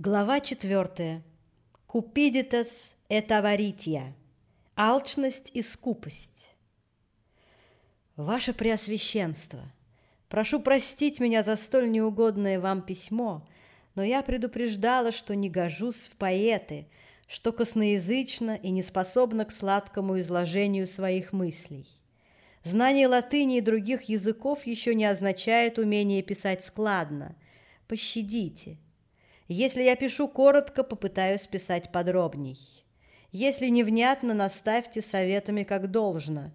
Глава четвертая. Купидитас et аварития. Алчность и скупость. Ваше Преосвященство, прошу простить меня за столь неугодное вам письмо, но я предупреждала, что не гожусь в поэты, что косноязычно и не способна к сладкому изложению своих мыслей. Знание латыни и других языков еще не означает умение писать складно. Пощадите – если я пишу коротко, попытаюсь писать подробней. Если невнятно, наставьте советами как должно.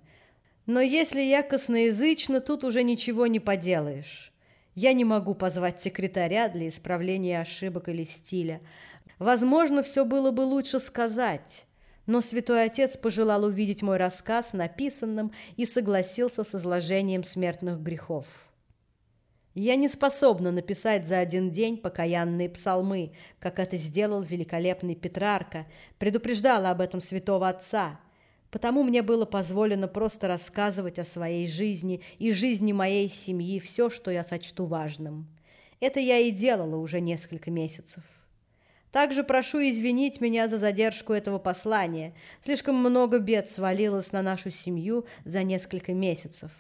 Но если я косноязычна, тут уже ничего не поделаешь. Я не могу позвать секретаря для исправления ошибок или стиля. Возможно, все было бы лучше сказать, но святой отец пожелал увидеть мой рассказ написанным и согласился с изложением смертных грехов. Я не способна написать за один день покаянные псалмы, как это сделал великолепный Петрарка, предупреждала об этом святого отца. Потому мне было позволено просто рассказывать о своей жизни и жизни моей семьи все, что я сочту важным. Это я и делала уже несколько месяцев. Также прошу извинить меня за задержку этого послания. Слишком много бед свалилось на нашу семью за несколько месяцев.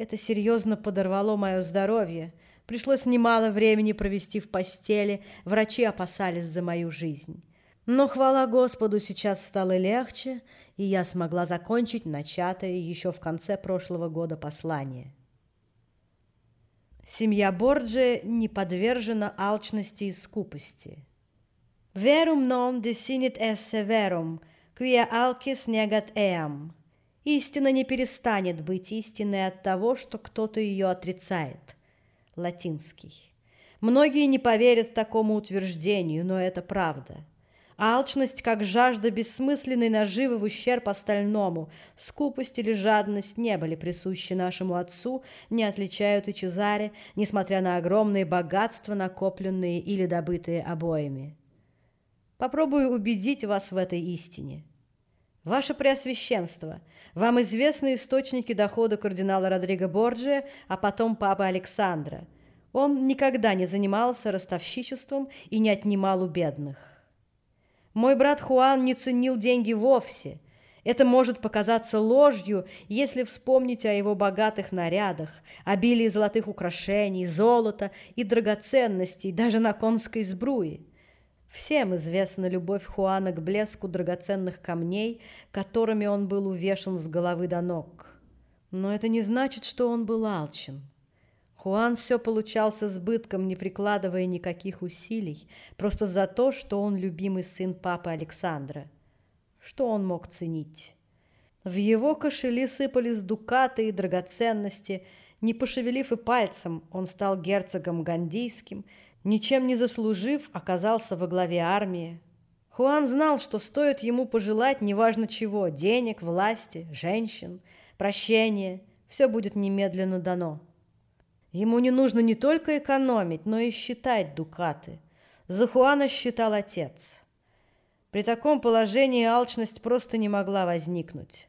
Это серьезно подорвало мое здоровье. Пришлось немало времени провести в постели, врачи опасались за мою жизнь. Но, хвала Господу, сейчас стало легче, и я смогла закончить начатое еще в конце прошлого года послание. Семья Борджи не подвержена алчности и скупости. «Verum non desinit esse verum, quia alcis negat eam», Истина не перестанет быть истиной от того, что кто-то ее отрицает. Латинский. Многие не поверят такому утверждению, но это правда. Алчность, как жажда бессмысленной наживы в ущерб остальному, скупость или жадность не были присущи нашему отцу, не отличают и Чезаре, несмотря на огромные богатства, накопленные или добытые обоими. Попробую убедить вас в этой истине – Ваше Преосвященство, вам известны источники дохода кардинала Родриго Борджия, а потом папы Александра. Он никогда не занимался ростовщичеством и не отнимал у бедных. Мой брат Хуан не ценил деньги вовсе. Это может показаться ложью, если вспомнить о его богатых нарядах, обилии золотых украшений, золота и драгоценностей, даже на конской сбруе. Всем известна любовь Хуана к блеску драгоценных камней, которыми он был увешан с головы до ног. Но это не значит, что он был алчен. Хуан все получал с не прикладывая никаких усилий, просто за то, что он любимый сын папы Александра. Что он мог ценить? В его кошели сыпались дукаты и драгоценности. Не пошевелив и пальцем, он стал герцогом гандийским – ничем не заслужив, оказался во главе армии. Хуан знал, что стоит ему пожелать неважно чего – денег, власти, женщин, прощения – все будет немедленно дано. Ему не нужно не только экономить, но и считать дукаты. За Хуана считал отец. При таком положении алчность просто не могла возникнуть.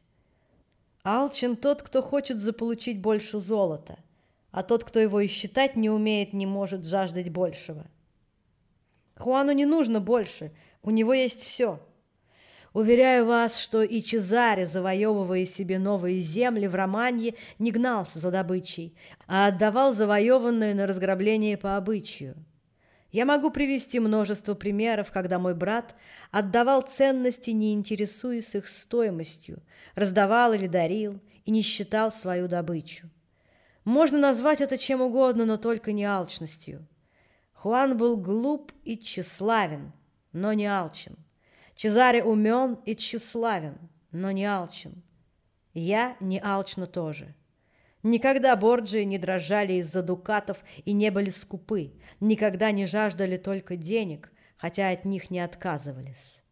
Алчен тот, кто хочет заполучить больше золота – а тот, кто его и считать не умеет, не может жаждать большего. Хуану не нужно больше, у него есть все. Уверяю вас, что и Чезаре, завоевывая себе новые земли в Романье, не гнался за добычей, а отдавал завоеванное на разграбление по обычаю. Я могу привести множество примеров, когда мой брат отдавал ценности, не интересуясь их стоимостью, раздавал или дарил и не считал свою добычу. Можно назвать это чем угодно, но только не алчностью. Хуан был глуп и тщеславен, но не алчен. Чезаре умен и тщеславен, но не алчен. Я не алчна тоже. Никогда Борджии не дрожали из-за дукатов и не были скупы, никогда не жаждали только денег, хотя от них не отказывались.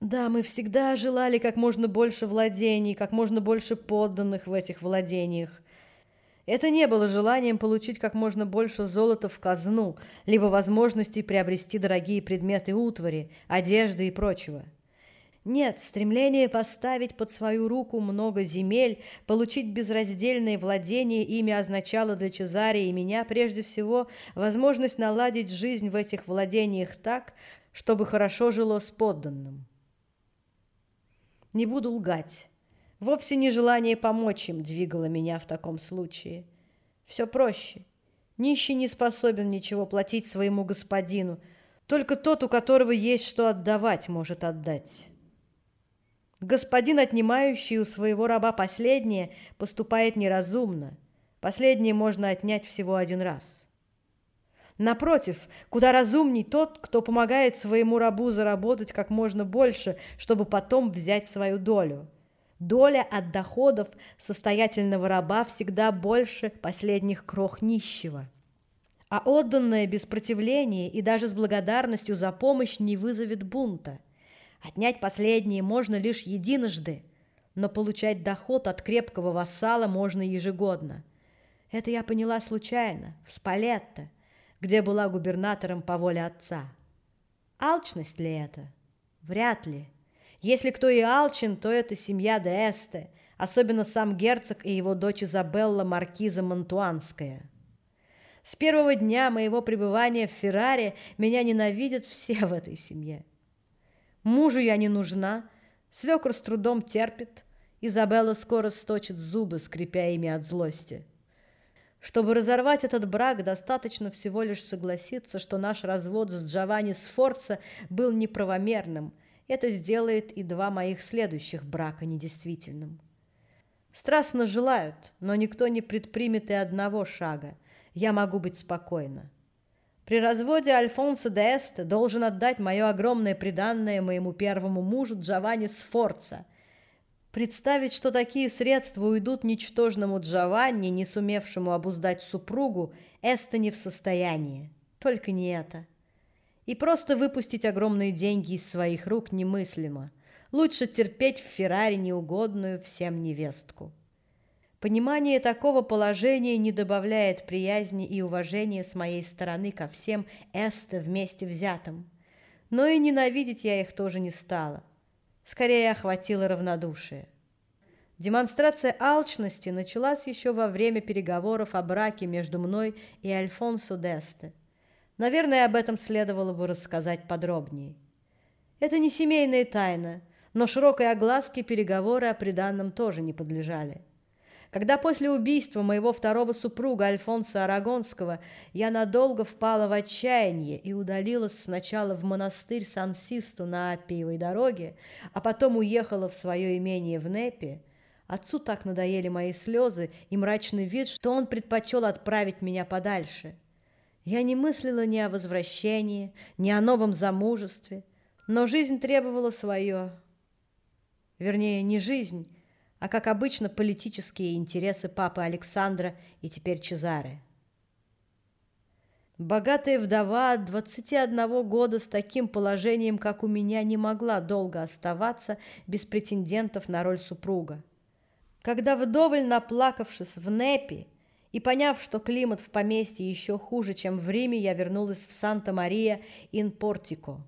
Да, мы всегда желали как можно больше владений, как можно больше подданных в этих владениях, это не было желанием получить как можно больше золота в казну, либо возможностей приобрести дорогие предметы утвари, одежды и прочего. Нет, стремление поставить под свою руку много земель, получить безраздельное владение ими означало для Чезаря и меня прежде всего возможность наладить жизнь в этих владениях так, чтобы хорошо жило с подданным. Не буду лгать. Вовсе не желание помочь им двигало меня в таком случае. Все проще. Нищий не способен ничего платить своему господину. Только тот, у которого есть что отдавать, может отдать. Господин, отнимающий у своего раба последнее, поступает неразумно. Последнее можно отнять всего один раз. Напротив, куда разумней тот, кто помогает своему рабу заработать как можно больше, чтобы потом взять свою долю. Доля от доходов состоятельного раба всегда больше последних крох нищего. А отданное без противления и даже с благодарностью за помощь не вызовет бунта – Отнять последние можно лишь единожды, но получать доход от крепкого вассала можно ежегодно. Это я поняла случайно, в Спалетто, где была губернатором по воле отца. Алчность ли это? Вряд ли. Если кто и алчен, то это семья де Эсте, особенно сам герцог и его дочь Изабелла Маркиза Монтуанская. С первого дня моего пребывания в Ферраре меня ненавидят все в этой семье. Мужу я не нужна, свекр с трудом терпит, Изабелла скоро сточит зубы, скрипя ими от злости. Чтобы разорвать этот брак, достаточно всего лишь согласиться, что наш развод с Джованни Сфорца был неправомерным. Это сделает и два моих следующих брака недействительным. Страстно желают, но никто не предпримет и одного шага. Я могу быть спокойна. При разводе Альфонсо де Эсте должен отдать мое огромное приданное моему первому мужу Джованни Сфорца. Представить, что такие средства уйдут ничтожному Джованни, не сумевшему обуздать супругу, Эсте не в состоянии. Только не это. И просто выпустить огромные деньги из своих рук немыслимо. Лучше терпеть в Феррари неугодную всем невестку. Понимание такого положения не добавляет приязни и уважения с моей стороны ко всем эсте вместе взятым. Но и ненавидеть я их тоже не стала. Скорее охватило равнодушие. Демонстрация алчности началась еще во время переговоров о браке между мной и Альфонсо Десте. Наверное, об этом следовало бы рассказать подробнее. Это не семейная тайна, но широкой огласке переговоры о приданном тоже не подлежали. Когда после убийства моего второго супруга Альфонса Арагонского я надолго впала в отчаяние и удалилась сначала в монастырь Сан-Систу на Аппиевой дороге, а потом уехала в свое имение в Непе, отцу так надоели мои слезы и мрачный вид, что он предпочел отправить меня подальше. Я не мыслила ни о возвращении, ни о новом замужестве, но жизнь требовала свое. Вернее, не жизнь, а, как обычно, политические интересы папы Александра и теперь Чезаре. Богатая вдова от 21 года с таким положением, как у меня, не могла долго оставаться без претендентов на роль супруга. Когда вдоволь наплакавшись в Непи и поняв, что климат в поместье еще хуже, чем в Риме, я вернулась в Санта-Мария-ин-Портико.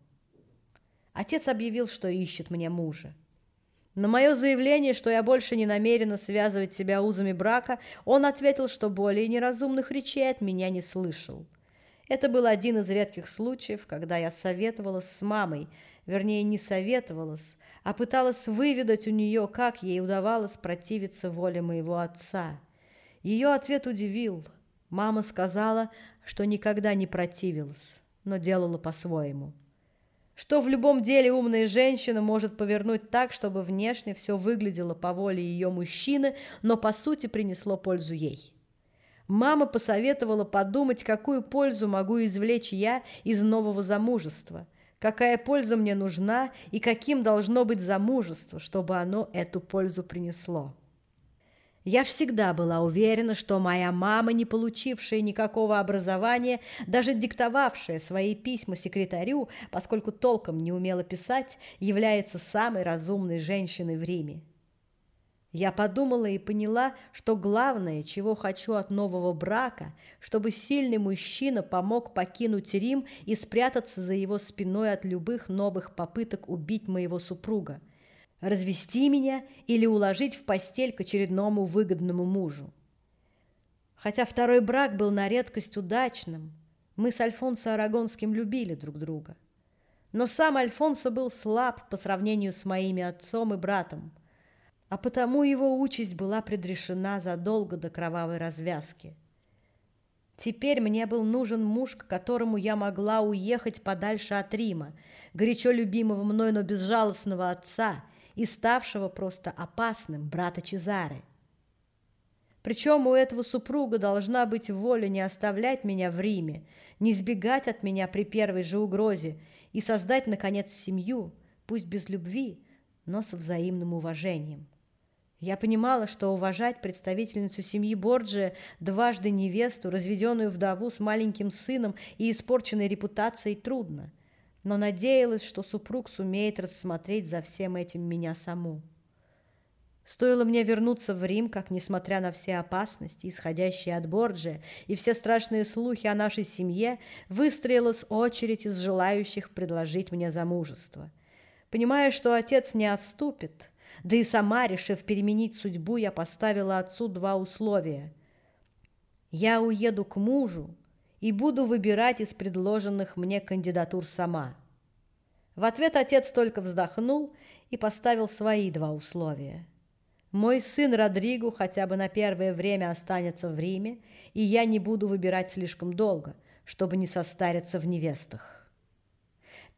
Отец объявил, что ищет мне мужа. На мое заявление, что я больше не намерена связывать себя узами брака, он ответил, что более неразумных речей от меня не слышал. Это был один из редких случаев, когда я советовалась с мамой, вернее, не советовалась, а пыталась выведать у нее, как ей удавалось противиться воле моего отца. Ее ответ удивил. Мама сказала, что никогда не противилась, но делала по-своему что в любом деле умная женщина может повернуть так, чтобы внешне все выглядело по воле ее мужчины, но по сути принесло пользу ей. Мама посоветовала подумать, какую пользу могу извлечь я из нового замужества, какая польза мне нужна и каким должно быть замужество, чтобы оно эту пользу принесло. Я всегда была уверена, что моя мама, не получившая никакого образования, даже диктовавшая свои письма секретарю, поскольку толком не умела писать, является самой разумной женщиной в Риме. Я подумала и поняла, что главное, чего хочу от нового брака, чтобы сильный мужчина помог покинуть Рим и спрятаться за его спиной от любых новых попыток убить моего супруга – развести меня или уложить в постель к очередному выгодному мужу. Хотя второй брак был на редкость удачным, мы с Альфонсо Арагонским любили друг друга. Но сам Альфонсо был слаб по сравнению с моими отцом и братом, а потому его участь была предрешена задолго до кровавой развязки. Теперь мне был нужен муж, к которому я могла уехать подальше от Рима, горячо любимого мной, но безжалостного отца и ставшего просто опасным брата Чезары. Причем у этого супруга должна быть воля не оставлять меня в Риме, не сбегать от меня при первой же угрозе и создать, наконец, семью, пусть без любви, но со взаимным уважением. Я понимала, что уважать представительницу семьи Борджия, дважды невесту, разведенную вдову с маленьким сыном и испорченной репутацией, трудно, но надеялась, что супруг сумеет рассмотреть за всем этим меня саму. Стоило мне вернуться в Рим, как, несмотря на все опасности, исходящие от Борджия, и все страшные слухи о нашей семье, выстроилась очередь из желающих предложить мне замужество. Понимая, что отец не отступит, да и сама, решив переменить судьбу, я поставила отцу два условия. Я уеду к мужу и буду выбирать из предложенных мне кандидатур сама. В ответ отец только вздохнул и поставил свои два условия – мой сын Родриго хотя бы на первое время останется в Риме, и я не буду выбирать слишком долго, чтобы не состариться в невестах.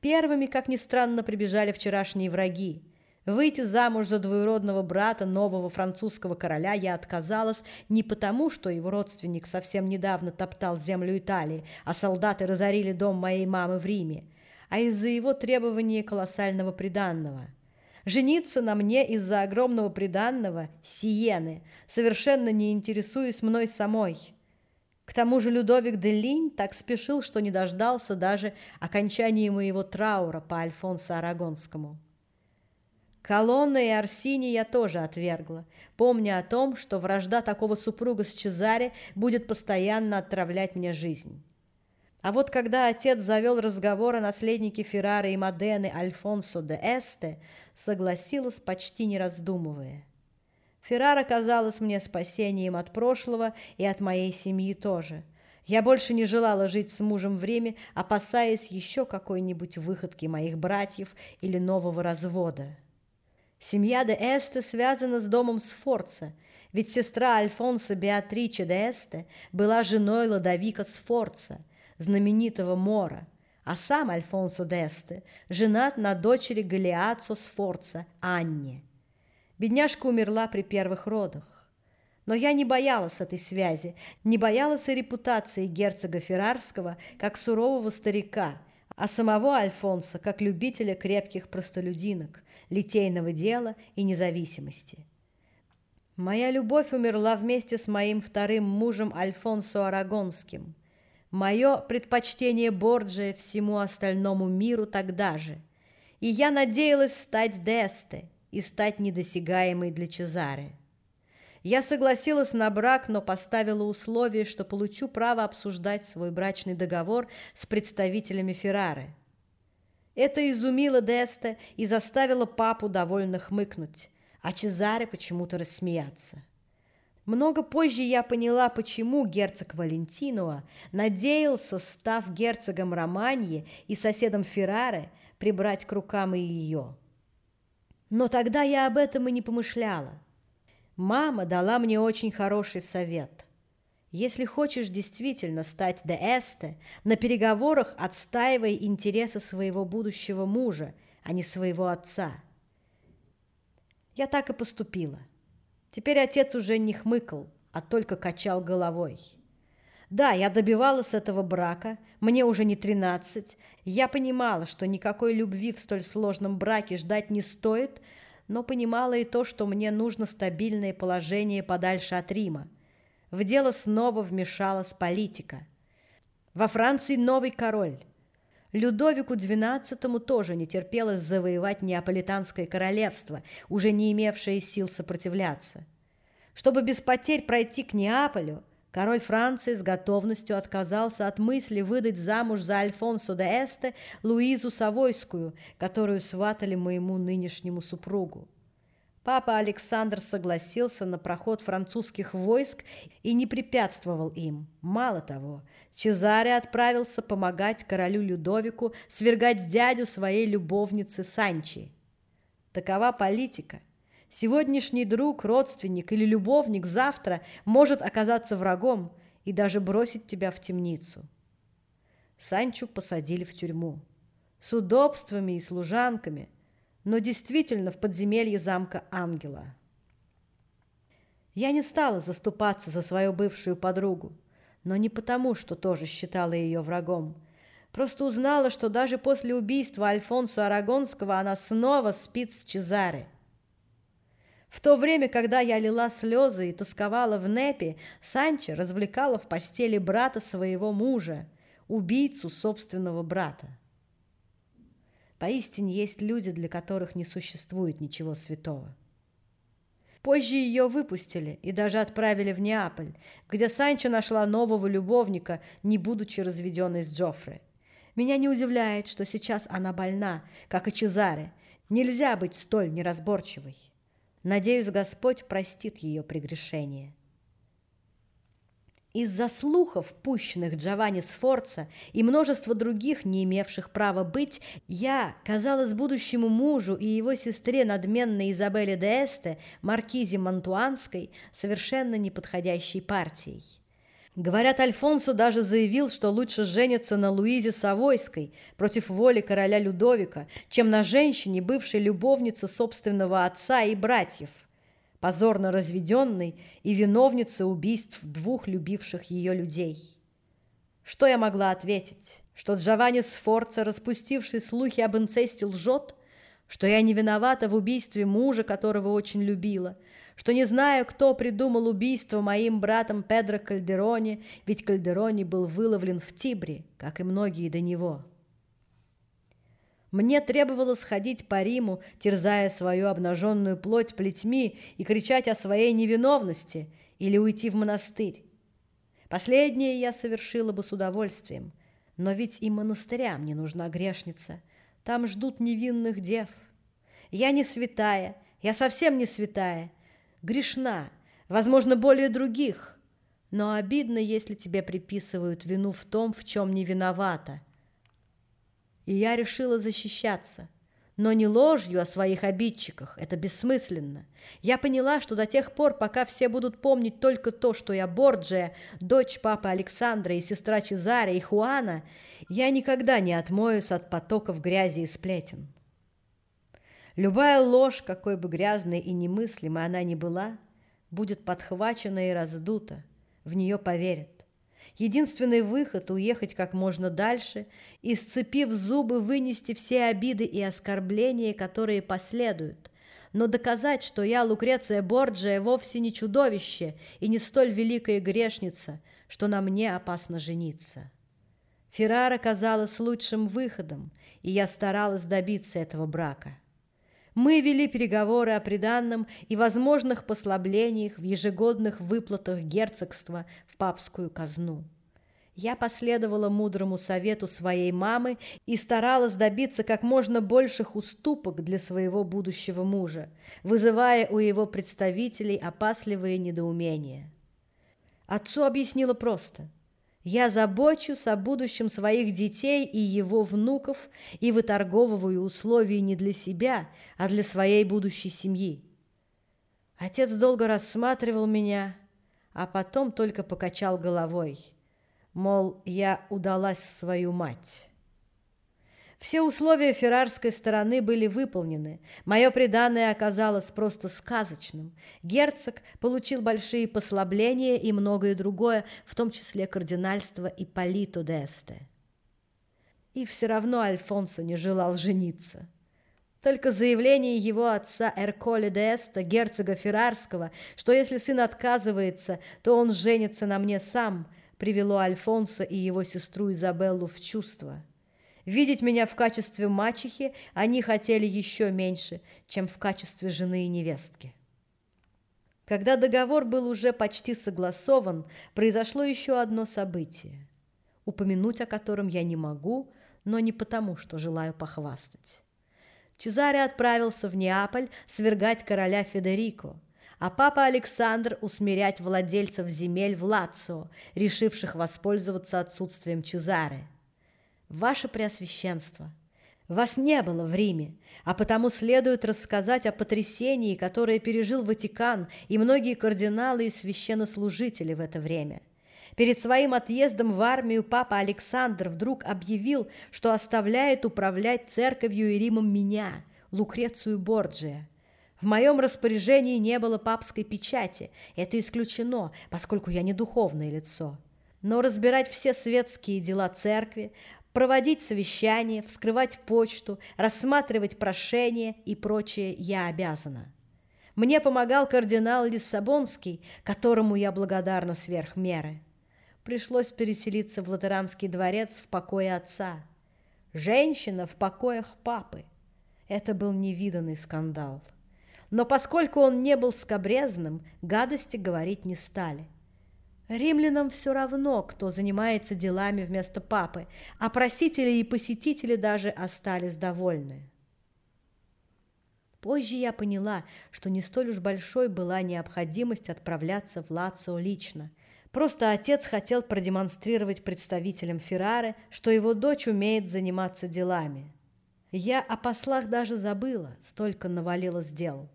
Первыми, как ни странно, прибежали вчерашние враги. Выйти замуж за двоюродного брата нового французского короля я отказалась не потому, что его родственник совсем недавно топтал землю Италии, а солдаты разорили дом моей мамы в Риме, а из-за его требования колоссального приданного – жениться на мне из-за огромного приданного Сиены, совершенно не интересуясь мной самой. К тому же Людовик де Линь так спешил, что не дождался даже окончания моего траура по Альфонсо Арагонскому. Колонна и Арсини я тоже отвергла, помня о том, что вражда такого супруга с Чезаре будет постоянно отравлять мне жизнь. А вот когда отец завел разговор о наследнике Феррары и Модены Альфонсо де Эсте, согласилась, почти не раздумывая. Феррара казалась мне спасением от прошлого и от моей семьи тоже. Я больше не желала жить с мужем в Риме, опасаясь еще какой-нибудь выходки моих братьев или нового развода. Семья де Эсте связана с домом Сфорца, ведь сестра Альфонса Беатриче де Эсте была женой Ладовика Сфорца, знаменитого Мора, а сам Альфонсо Десте женат на дочери Галиацо Сфорца, Анне. Бедняжка умерла при первых родах. Но я не боялась этой связи, не боялась и репутации герцога Феррарского как сурового старика, а самого Альфонса как любителя крепких простолюдинок, литейного дела и независимости. Моя любовь умерла вместе с моим вторым мужем Альфонсо Арагонским – Мое предпочтение Борджия всему остальному миру тогда же. И я надеялась стать Десте и стать недосягаемой для Чезаре. Я согласилась на брак, но поставила условие, что получу право обсуждать свой брачный договор с представителями Феррары. Это изумило Десте и заставило папу довольно хмыкнуть, а Чезаре почему-то рассмеяться. Много позже я поняла, почему герцог Валентинуа надеялся, став герцогом Романьи и соседом Феррары, прибрать к рукам и ее. Но тогда я об этом и не помышляла. Мама дала мне очень хороший совет. Если хочешь действительно стать де на переговорах отстаивай интересы своего будущего мужа, а не своего отца. Я так и поступила. Теперь отец уже не хмыкал, а только качал головой. Да, я добивалась этого брака, мне уже не тринадцать. Я понимала, что никакой любви в столь сложном браке ждать не стоит, но понимала и то, что мне нужно стабильное положение подальше от Рима. В дело снова вмешалась политика. Во Франции новый король. Людовику XII тоже не терпелось завоевать Неаполитанское королевство, уже не имевшее сил сопротивляться. Чтобы без потерь пройти к Неаполю, Король Франции с готовностью отказался от мысли выдать замуж за Альфонсо де Эсте Луизу Савойскую, которую сватали моему нынешнему супругу. Папа Александр согласился на проход французских войск и не препятствовал им. Мало того, Чезаре отправился помогать королю Людовику свергать дядю своей любовницы Санчи. Такова политика – Сегодняшний друг, родственник или любовник завтра может оказаться врагом и даже бросить тебя в темницу. Санчо посадили в тюрьму. С удобствами и служанками, но действительно в подземелье замка Ангела. Я не стала заступаться за свою бывшую подругу, но не потому, что тоже считала ее врагом. Просто узнала, что даже после убийства Альфонсо Арагонского она снова спит с Чезаре – в то время, когда я лила слезы и тосковала в Непе, Санчо развлекала в постели брата своего мужа, убийцу собственного брата. Поистине есть люди, для которых не существует ничего святого. Позже ее выпустили и даже отправили в Неаполь, где Санчо нашла нового любовника, не будучи разведенной с Джоффре. Меня не удивляет, что сейчас она больна, как и Чезаре. Нельзя быть столь неразборчивой. Надеюсь, Господь простит ее прегрешение. Из-за слухов, пущенных Джованни Сфорца и множества других, не имевших права быть, я казалась будущему мужу и его сестре надменной Изабелле де Эсте, маркизе Монтуанской, совершенно неподходящей партией. Говорят, Альфонсо даже заявил, что лучше жениться на Луизе Савойской против воли короля Людовика, чем на женщине, бывшей любовнице собственного отца и братьев, позорно разведенной и виновнице убийств двух любивших ее людей. Что я могла ответить? Что Джованни Сфорца, распустивший слухи об инцесте, лжет? Что я не виновата в убийстве мужа, которого очень любила – что не знаю, кто придумал убийство моим братом Педро Кальдерони, ведь Кальдерони был выловлен в Тибре, как и многие до него. Мне требовалось ходить по Риму, терзая свою обнаженную плоть плетьми и кричать о своей невиновности или уйти в монастырь. Последнее я совершила бы с удовольствием, но ведь и монастырям не нужна грешница. Там ждут невинных дев. Я не святая, я совсем не святая, грешна, возможно, более других, но обидно, если тебе приписывают вину в том, в чем не виновата. И я решила защищаться, но не ложью о своих обидчиках, это бессмысленно. Я поняла, что до тех пор, пока все будут помнить только то, что я Борджия, дочь папы Александра и сестра Чезаря и Хуана, я никогда не отмоюсь от потоков грязи и сплетен. Любая ложь, какой бы грязной и немыслимой она ни была, будет подхвачена и раздута, в нее поверят. Единственный выход – уехать как можно дальше и, сцепив зубы, вынести все обиды и оскорбления, которые последуют. Но доказать, что я, Лукреция Борджия, вовсе не чудовище и не столь великая грешница, что на мне опасно жениться. Феррара казалась лучшим выходом, и я старалась добиться этого брака. Мы вели переговоры о приданном и возможных послаблениях в ежегодных выплатах герцогства в папскую казну. Я последовала мудрому совету своей мамы и старалась добиться как можно больших уступок для своего будущего мужа, вызывая у его представителей опасливые недоумения. Отцу объяснила просто – я забочусь о будущем своих детей и его внуков и выторговываю условия не для себя, а для своей будущей семьи. Отец долго рассматривал меня, а потом только покачал головой, мол, я удалась в свою мать. Все условия феррарской стороны были выполнены. Мое преданное оказалось просто сказочным. Герцог получил большие послабления и многое другое, в том числе кардинальство и Полито Десте. И все равно Альфонсо не желал жениться. Только заявление его отца Эрколе де Эста, герцога Феррарского, что если сын отказывается, то он женится на мне сам, привело Альфонсо и его сестру Изабеллу в чувство. Видеть меня в качестве мачехи они хотели еще меньше, чем в качестве жены и невестки. Когда договор был уже почти согласован, произошло еще одно событие, упомянуть о котором я не могу, но не потому, что желаю похвастать. Чезаре отправился в Неаполь свергать короля Федерико, а папа Александр усмирять владельцев земель в Лацио, решивших воспользоваться отсутствием Чезаре. Ваше Преосвященство, вас не было в Риме, а потому следует рассказать о потрясении, которое пережил Ватикан и многие кардиналы и священнослужители в это время. Перед своим отъездом в армию папа Александр вдруг объявил, что оставляет управлять церковью и Римом меня, Лукрецию Борджия. В моем распоряжении не было папской печати, это исключено, поскольку я не духовное лицо. Но разбирать все светские дела церкви, проводить совещания, вскрывать почту, рассматривать прошения и прочее я обязана. Мне помогал кардинал Лиссабонский, которому я благодарна сверх меры. Пришлось переселиться в Латеранский дворец в покое отца. Женщина в покоях папы. Это был невиданный скандал. Но поскольку он не был скобрезным, гадости говорить не стали – Римлянам все равно, кто занимается делами вместо папы, а просители и посетители даже остались довольны. Позже я поняла, что не столь уж большой была необходимость отправляться в Лацио лично. Просто отец хотел продемонстрировать представителям Феррары, что его дочь умеет заниматься делами. Я о послах даже забыла, столько навалилось дел.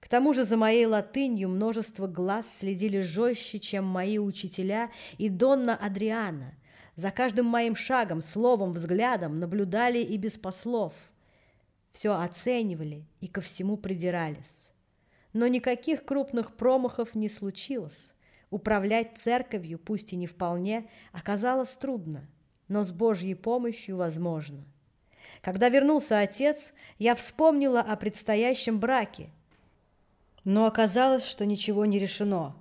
К тому же за моей латынью множество глаз следили жестче, чем мои учителя и Донна Адриана. За каждым моим шагом, словом, взглядом наблюдали и без послов. Все оценивали и ко всему придирались. Но никаких крупных промахов не случилось. Управлять церковью, пусть и не вполне, оказалось трудно, но с Божьей помощью возможно. Когда вернулся отец, я вспомнила о предстоящем браке – но оказалось, что ничего не решено.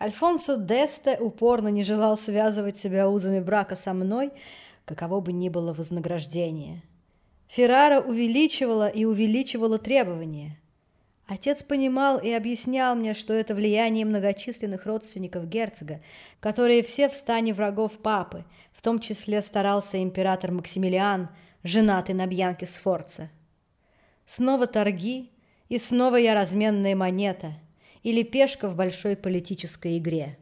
Альфонсо Десте упорно не желал связывать себя узами брака со мной, каково бы ни было вознаграждение. Феррара увеличивала и увеличивала требования. Отец понимал и объяснял мне, что это влияние многочисленных родственников герцога, которые все в стане врагов папы, в том числе старался император Максимилиан, женатый на Бьянке Сфорце. Снова торги, и снова я разменная монета или пешка в большой политической игре.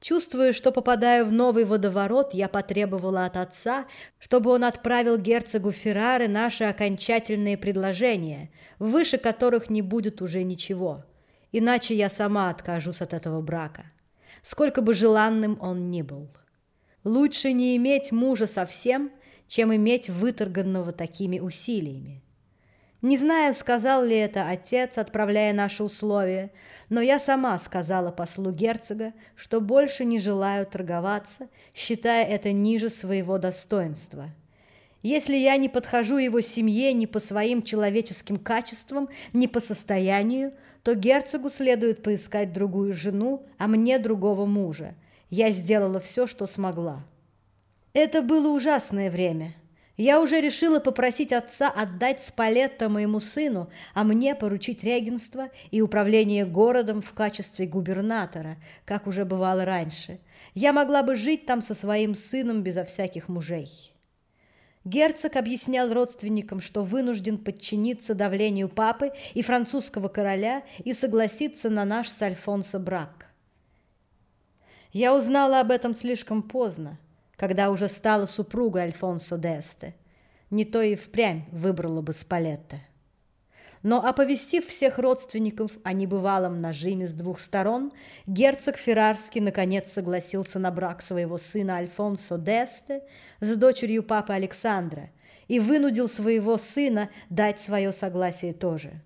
Чувствуя, что попадаю в новый водоворот, я потребовала от отца, чтобы он отправил герцогу Феррары наши окончательные предложения, выше которых не будет уже ничего. Иначе я сама откажусь от этого брака, сколько бы желанным он ни был. Лучше не иметь мужа совсем, чем иметь выторганного такими усилиями. Не знаю, сказал ли это отец, отправляя наши условия, но я сама сказала послу герцога, что больше не желаю торговаться, считая это ниже своего достоинства. Если я не подхожу его семье ни по своим человеческим качествам, ни по состоянию, то герцогу следует поискать другую жену, а мне другого мужа. Я сделала все, что смогла. Это было ужасное время – я уже решила попросить отца отдать Спалетто моему сыну, а мне поручить регенство и управление городом в качестве губернатора, как уже бывало раньше. Я могла бы жить там со своим сыном безо всяких мужей. Герцог объяснял родственникам, что вынужден подчиниться давлению папы и французского короля и согласиться на наш с Альфонсо брак. Я узнала об этом слишком поздно когда уже стала супругой Альфонсо Десте. Не то и впрямь выбрала бы Спалетто. Но оповестив всех родственников о небывалом нажиме с двух сторон, герцог Феррарский наконец согласился на брак своего сына Альфонсо Десте с дочерью папы Александра и вынудил своего сына дать свое согласие тоже.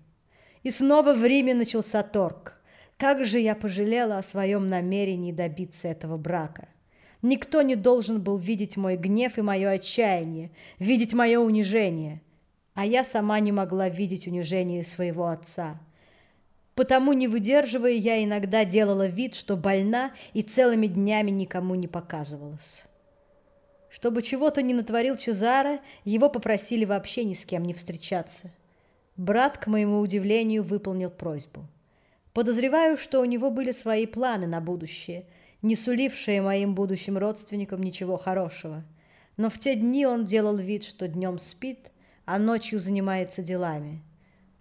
И снова в Риме начался торг. Как же я пожалела о своем намерении добиться этого брака – Никто не должен был видеть мой гнев и мое отчаяние, видеть мое унижение. А я сама не могла видеть унижение своего отца. Потому, не выдерживая, я иногда делала вид, что больна и целыми днями никому не показывалась. Чтобы чего-то не натворил Чезаро, его попросили вообще ни с кем не встречаться. Брат, к моему удивлению, выполнил просьбу. Подозреваю, что у него были свои планы на будущее, не сулившие моим будущим родственникам ничего хорошего. Но в те дни он делал вид, что днем спит, а ночью занимается делами.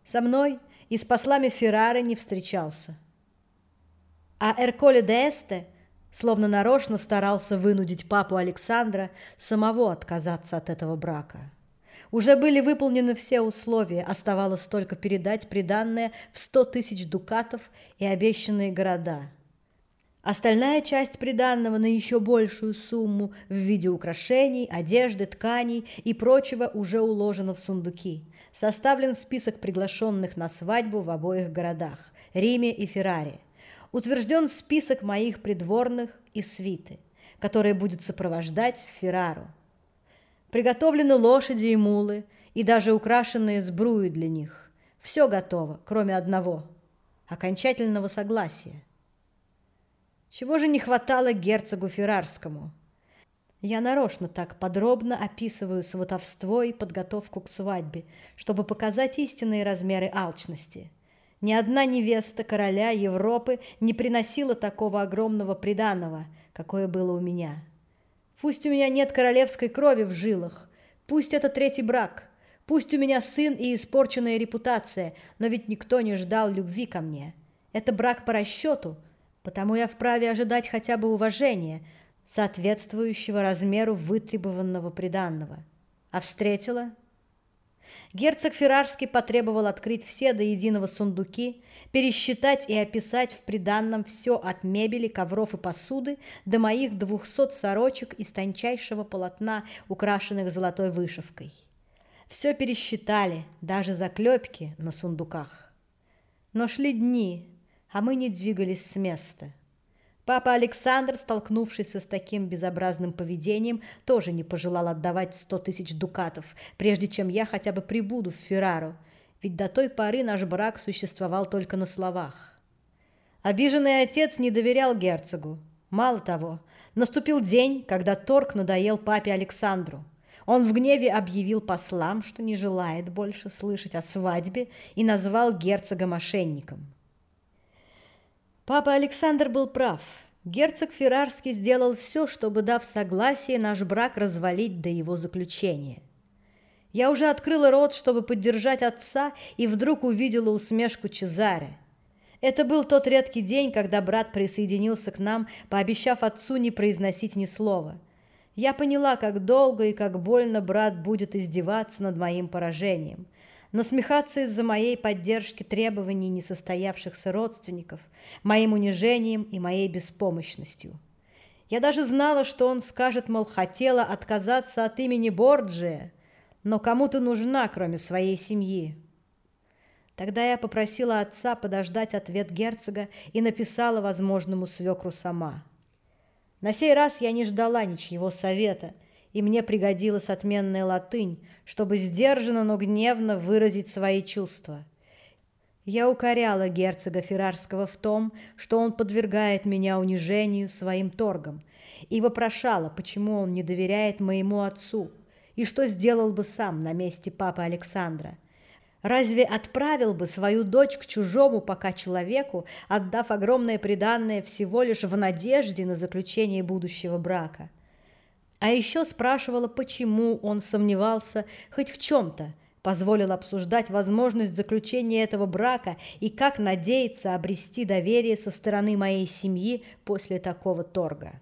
Со мной и с послами Феррары не встречался. А Эрколе де Эсте словно нарочно старался вынудить папу Александра самого отказаться от этого брака. Уже были выполнены все условия, оставалось только передать приданное в сто тысяч дукатов и обещанные города. Остальная часть приданного на еще большую сумму в виде украшений, одежды, тканей и прочего уже уложена в сундуки. Составлен список приглашенных на свадьбу в обоих городах – Риме и Ферраре. Утвержден список моих придворных и свиты, которые будет сопровождать Феррару. Приготовлены лошади и мулы, и даже украшенные сбруи для них. Все готово, кроме одного – окончательного согласия. Чего же не хватало герцогу Феррарскому? Я нарочно так подробно описываю сватовство и подготовку к свадьбе, чтобы показать истинные размеры алчности. Ни одна невеста короля Европы не приносила такого огромного приданого, какое было у меня. Пусть у меня нет королевской крови в жилах, пусть это третий брак, пусть у меня сын и испорченная репутация, но ведь никто не ждал любви ко мне. Это брак по расчету, потому я вправе ожидать хотя бы уважения, соответствующего размеру вытребованного приданного. А встретила Герцог Феррарский потребовал открыть все до единого сундуки, пересчитать и описать в приданном все от мебели, ковров и посуды до моих двухсот сорочек из тончайшего полотна, украшенных золотой вышивкой. Все пересчитали, даже заклепки на сундуках. Но шли дни, а мы не двигались с места. Папа Александр, столкнувшийся с таким безобразным поведением, тоже не пожелал отдавать сто тысяч дукатов, прежде чем я хотя бы прибуду в Феррару, ведь до той поры наш брак существовал только на словах. Обиженный отец не доверял герцогу. Мало того, наступил день, когда торг надоел папе Александру. Он в гневе объявил послам, что не желает больше слышать о свадьбе и назвал герцога мошенником. Папа Александр был прав. Герцог Феррарский сделал все, чтобы, дав согласие, наш брак развалить до его заключения. Я уже открыла рот, чтобы поддержать отца, и вдруг увидела усмешку Чезаре. Это был тот редкий день, когда брат присоединился к нам, пообещав отцу не произносить ни слова. Я поняла, как долго и как больно брат будет издеваться над моим поражением – насмехаться из-за моей поддержки требований несостоявшихся родственников, моим унижением и моей беспомощностью. Я даже знала, что он скажет, мол, хотела отказаться от имени Борджия, но кому-то нужна, кроме своей семьи. Тогда я попросила отца подождать ответ герцога и написала возможному свекру сама. На сей раз я не ждала ничьего совета – и мне пригодилась отменная латынь, чтобы сдержанно, но гневно выразить свои чувства. Я укоряла герцога Феррарского в том, что он подвергает меня унижению своим торгом, и вопрошала, почему он не доверяет моему отцу, и что сделал бы сам на месте папы Александра. Разве отправил бы свою дочь к чужому пока человеку, отдав огромное приданное всего лишь в надежде на заключение будущего брака? А еще спрашивала, почему он сомневался хоть в чем-то, позволил обсуждать возможность заключения этого брака и как надеяться обрести доверие со стороны моей семьи после такого торга.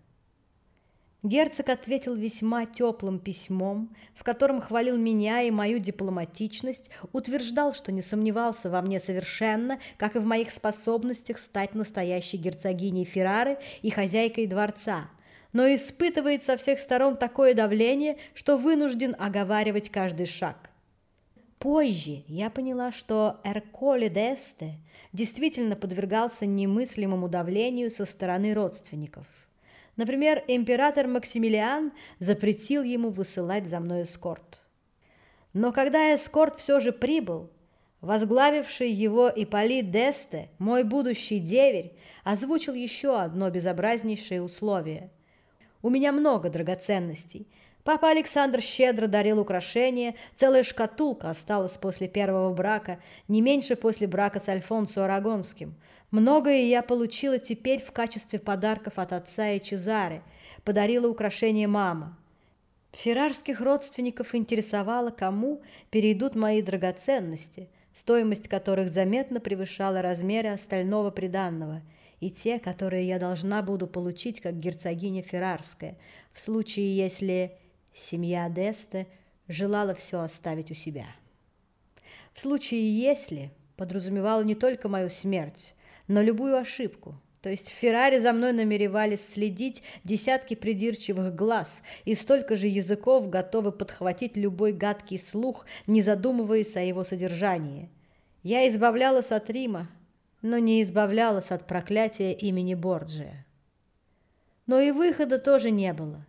Герцог ответил весьма теплым письмом, в котором хвалил меня и мою дипломатичность, утверждал, что не сомневался во мне совершенно, как и в моих способностях стать настоящей герцогиней Феррары и хозяйкой дворца – но испытывает со всех сторон такое давление, что вынужден оговаривать каждый шаг. Позже я поняла, что Эрколе Десте действительно подвергался немыслимому давлению со стороны родственников. Например, император Максимилиан запретил ему высылать за мной эскорт. Но когда эскорт все же прибыл, возглавивший его Ипполит Десте, мой будущий деверь, озвучил еще одно безобразнейшее условие – у меня много драгоценностей. Папа Александр щедро дарил украшения, целая шкатулка осталась после первого брака, не меньше после брака с Альфонсо Арагонским. Многое я получила теперь в качестве подарков от отца и Чезаре, подарила украшение мама. Феррарских родственников интересовало, кому перейдут мои драгоценности, стоимость которых заметно превышала размеры остального приданного, и те, которые я должна буду получить как герцогиня Феррарская, в случае, если семья Десте желала все оставить у себя. В случае «если» подразумевало не только мою смерть, но любую ошибку – то есть в Феррари за мной намеревались следить десятки придирчивых глаз и столько же языков готовы подхватить любой гадкий слух, не задумываясь о его содержании. Я избавлялась от Рима, но не избавлялась от проклятия имени Борджия. Но и выхода тоже не было.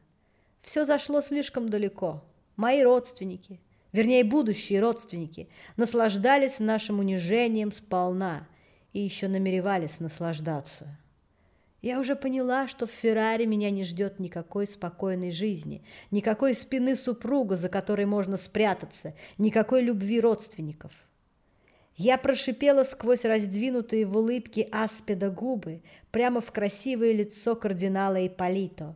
Все зашло слишком далеко. Мои родственники, вернее, будущие родственники, наслаждались нашим унижением сполна и еще намеревались наслаждаться. Я уже поняла, что в Феррари меня не ждет никакой спокойной жизни, никакой спины супруга, за которой можно спрятаться, никакой любви родственников. Я прошипела сквозь раздвинутые в улыбке аспида губы прямо в красивое лицо кардинала Ипполито.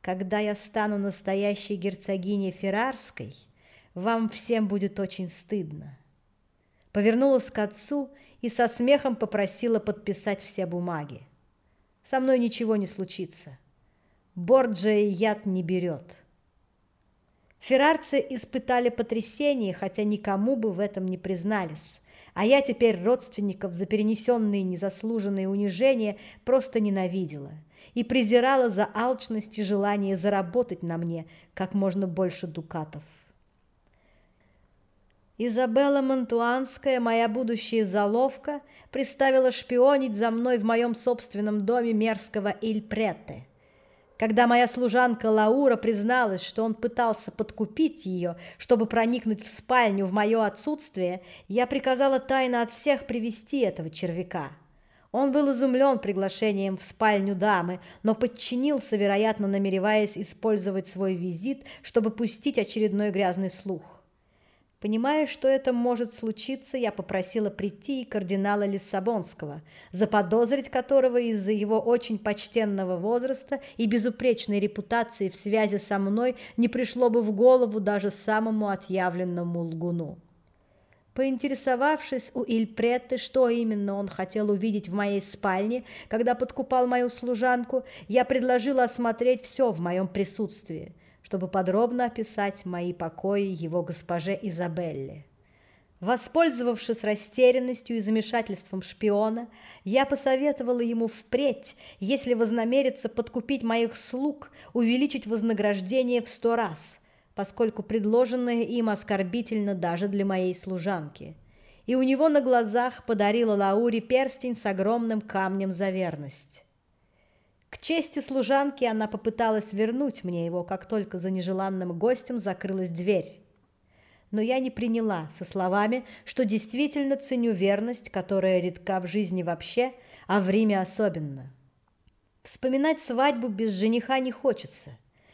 Когда я стану настоящей герцогиней Феррарской, вам всем будет очень стыдно. Повернулась к отцу и со смехом попросила подписать все бумаги. Со мной ничего не случится. Борджия яд не берет. Феррарцы испытали потрясение, хотя никому бы в этом не признались. А я теперь родственников за перенесенные незаслуженные унижения просто ненавидела и презирала за алчность и желание заработать на мне как можно больше дукатов. Изабелла Монтуанская, моя будущая заловка, приставила шпионить за мной в моем собственном доме мерзкого Ильпрете. Когда моя служанка Лаура призналась, что он пытался подкупить ее, чтобы проникнуть в спальню в мое отсутствие, я приказала тайно от всех привести этого червяка. Он был изумлен приглашением в спальню дамы, но подчинился, вероятно, намереваясь использовать свой визит, чтобы пустить очередной грязный слух. Понимая, что это может случиться, я попросила прийти и кардинала Лиссабонского, заподозрить которого из-за его очень почтенного возраста и безупречной репутации в связи со мной не пришло бы в голову даже самому отъявленному лгуну. Поинтересовавшись у Ильпретты, что именно он хотел увидеть в моей спальне, когда подкупал мою служанку, я предложила осмотреть все в моем присутствии – чтобы подробно описать мои покои его госпоже Изабелле. Воспользовавшись растерянностью и замешательством шпиона, я посоветовала ему впредь, если вознамерится подкупить моих слуг, увеличить вознаграждение в сто раз, поскольку предложенное им оскорбительно даже для моей служанки. И у него на глазах подарила Лауре перстень с огромным камнем за верность. К чести служанки она попыталась вернуть мне его, как только за нежеланным гостем закрылась дверь. Но я не приняла со словами, что действительно ценю верность, которая редка в жизни вообще, а в Риме особенно. Вспоминать свадьбу без жениха не хочется.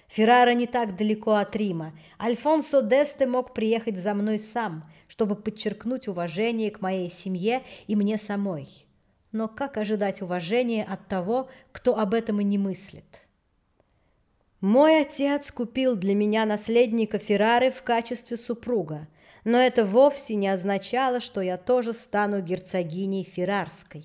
Феррара не так далеко от Рима. Альфонсо Десте мог приехать за мной сам, чтобы подчеркнуть уважение к моей семье и мне самой. Но как ожидать уважения от того, кто об этом и не мыслит? Мой отец купил для меня наследника Феррары в качестве супруга, но это вовсе не означало, что я тоже стану герцогиней Феррарской.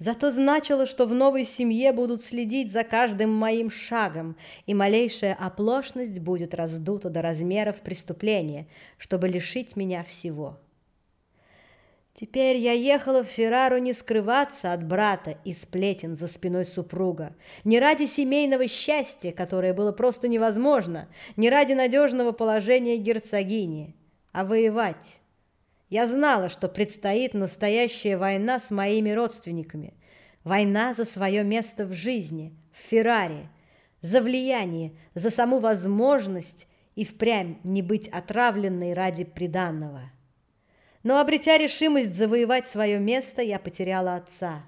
Зато значило, что в новой семье будут следить за каждым моим шагом, и малейшая оплошность будет раздута до размеров преступления, чтобы лишить меня всего. Теперь я ехала в Феррару не скрываться от брата и сплетен за спиной супруга, не ради семейного счастья, которое было просто невозможно, не ради надежного положения герцогини, а воевать. Я знала, что предстоит настоящая война с моими родственниками, война за свое место в жизни, в Ферраре, за влияние, за саму возможность и впрямь не быть отравленной ради приданного. Но, обретя решимость завоевать свое место, я потеряла отца.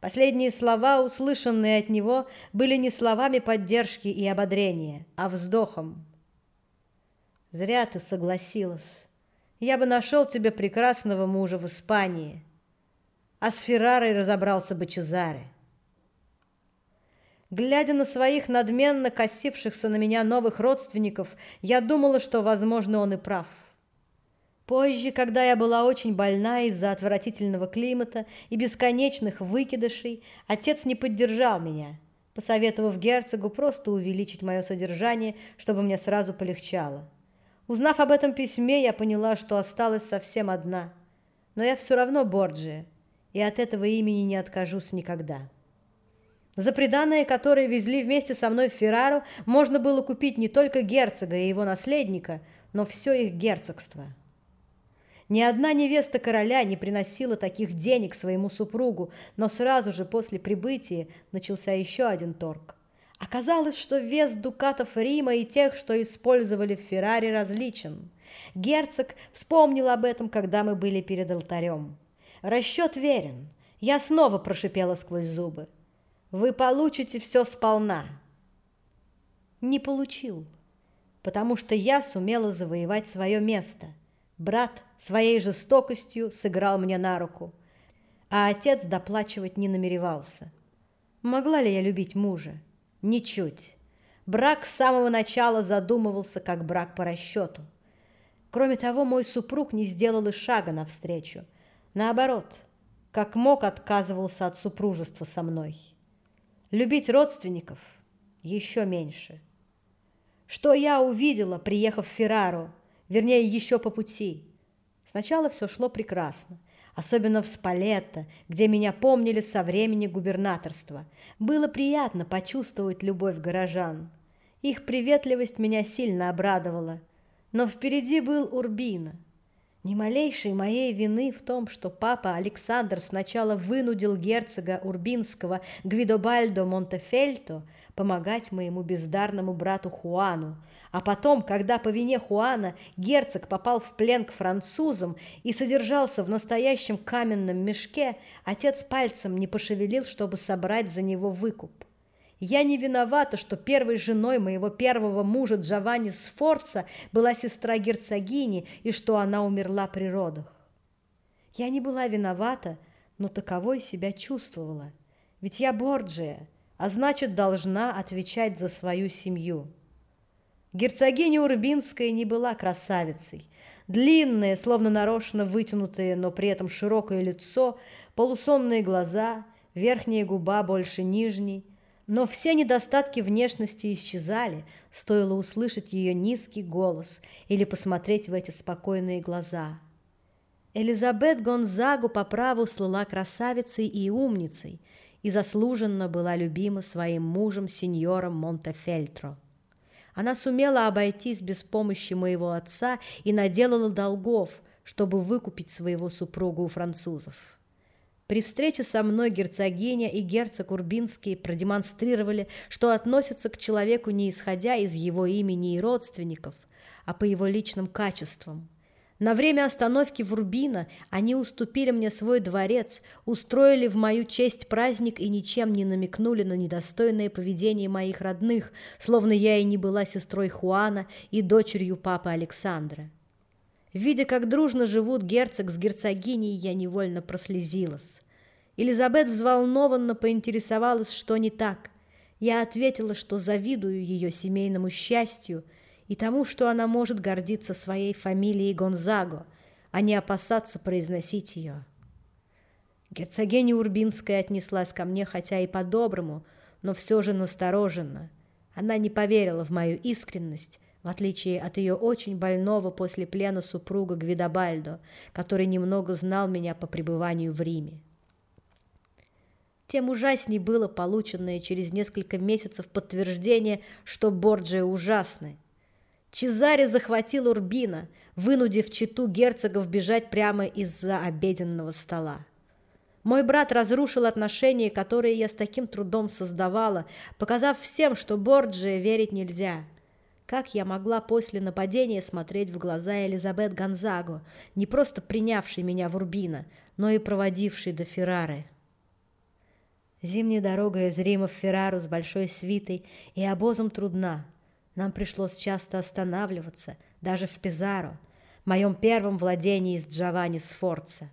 Последние слова, услышанные от него, были не словами поддержки и ободрения, а вздохом. Зря ты согласилась. Я бы нашел тебе прекрасного мужа в Испании. А с Феррарой разобрался бы Чезаре. Глядя на своих надменно косившихся на меня новых родственников, я думала, что, возможно, он и прав. Позже, когда я была очень больна из-за отвратительного климата и бесконечных выкидышей, отец не поддержал меня, посоветовав герцогу просто увеличить мое содержание, чтобы мне сразу полегчало. Узнав об этом письме, я поняла, что осталась совсем одна. Но я все равно Борджия, и от этого имени не откажусь никогда. За приданное, которое везли вместе со мной в Феррару, можно было купить не только герцога и его наследника, но все их герцогство. Ни одна невеста короля не приносила таких денег своему супругу, но сразу же после прибытия начался еще один торг. Оказалось, что вес дукатов Рима и тех, что использовали в Феррари, различен. Герцог вспомнил об этом, когда мы были перед алтарем. «Расчет верен». Я снова прошипела сквозь зубы. «Вы получите все сполна». Не получил, потому что я сумела завоевать свое место – Брат своей жестокостью сыграл мне на руку, а отец доплачивать не намеревался. Могла ли я любить мужа? Ничуть. Брак с самого начала задумывался как брак по расчету. Кроме того, мой супруг не сделал и шага навстречу. Наоборот, как мог, отказывался от супружества со мной. Любить родственников еще меньше. Что я увидела, приехав в Феррару, вернее, еще по пути. Сначала все шло прекрасно, особенно в Спалетто, где меня помнили со времени губернаторства. Было приятно почувствовать любовь горожан. Их приветливость меня сильно обрадовала. Но впереди был Урбино – ни малейшей моей вины в том, что папа Александр сначала вынудил герцога Урбинского Гвидобальдо Монтефельто помогать моему бездарному брату Хуану, а потом, когда по вине Хуана герцог попал в плен к французам и содержался в настоящем каменном мешке, отец пальцем не пошевелил, чтобы собрать за него выкуп. Я не виновата, что первой женой моего первого мужа Джованни Сфорца была сестра герцогини и что она умерла при родах. Я не была виновата, но таковой себя чувствовала. Ведь я Борджия, а значит, должна отвечать за свою семью. Герцогиня Урбинская не была красавицей. Длинное, словно нарочно вытянутое, но при этом широкое лицо, полусонные глаза, верхняя губа больше нижней – но все недостатки внешности исчезали, стоило услышать ее низкий голос или посмотреть в эти спокойные глаза. Элизабет Гонзагу по праву слыла красавицей и умницей и заслуженно была любима своим мужем, сеньором Монтефельтро. Она сумела обойтись без помощи моего отца и наделала долгов, чтобы выкупить своего супруга у французов. При встрече со мной герцогиня и герцог Урбинский продемонстрировали, что относятся к человеку не исходя из его имени и родственников, а по его личным качествам. На время остановки в Урбино они уступили мне свой дворец, устроили в мою честь праздник и ничем не намекнули на недостойное поведение моих родных, словно я и не была сестрой Хуана и дочерью папы Александра. Видя, как дружно живут герцог с герцогиней, я невольно прослезилась. Елизабет взволнованно поинтересовалась, что не так. Я ответила, что завидую ее семейному счастью и тому, что она может гордиться своей фамилией Гонзаго, а не опасаться произносить ее. Герцогиня Урбинская отнеслась ко мне, хотя и по-доброму, но все же настороженно. Она не поверила в мою искренность, в отличие от ее очень больного после плена супруга Гвидобальдо, который немного знал меня по пребыванию в Риме. Тем ужасней было полученное через несколько месяцев подтверждение, что Борджия ужасны. Чезаре захватил Урбина, вынудив читу герцогов бежать прямо из-за обеденного стола. Мой брат разрушил отношения, которые я с таким трудом создавала, показав всем, что Борджия верить нельзя – как я могла после нападения смотреть в глаза Элизабет Гонзаго, не просто принявшей меня в Урбино, но и проводившей до Феррары? Зимняя дорога из Рима в Феррару с большой свитой и обозом трудна. Нам пришлось часто останавливаться, даже в Пизаро, моем первом владении из Джованни Сфорца.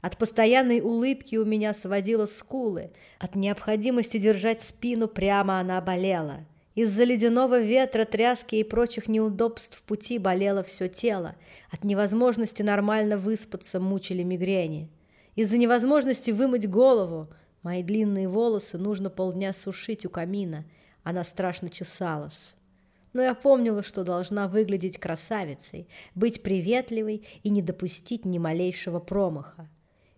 От постоянной улыбки у меня сводило скулы, от необходимости держать спину прямо она болела. Из-за ледяного ветра, тряски и прочих неудобств в пути болело все тело. От невозможности нормально выспаться мучили мигрени. Из-за невозможности вымыть голову мои длинные волосы нужно полдня сушить у камина. Она страшно чесалась. Но я помнила, что должна выглядеть красавицей, быть приветливой и не допустить ни малейшего промаха.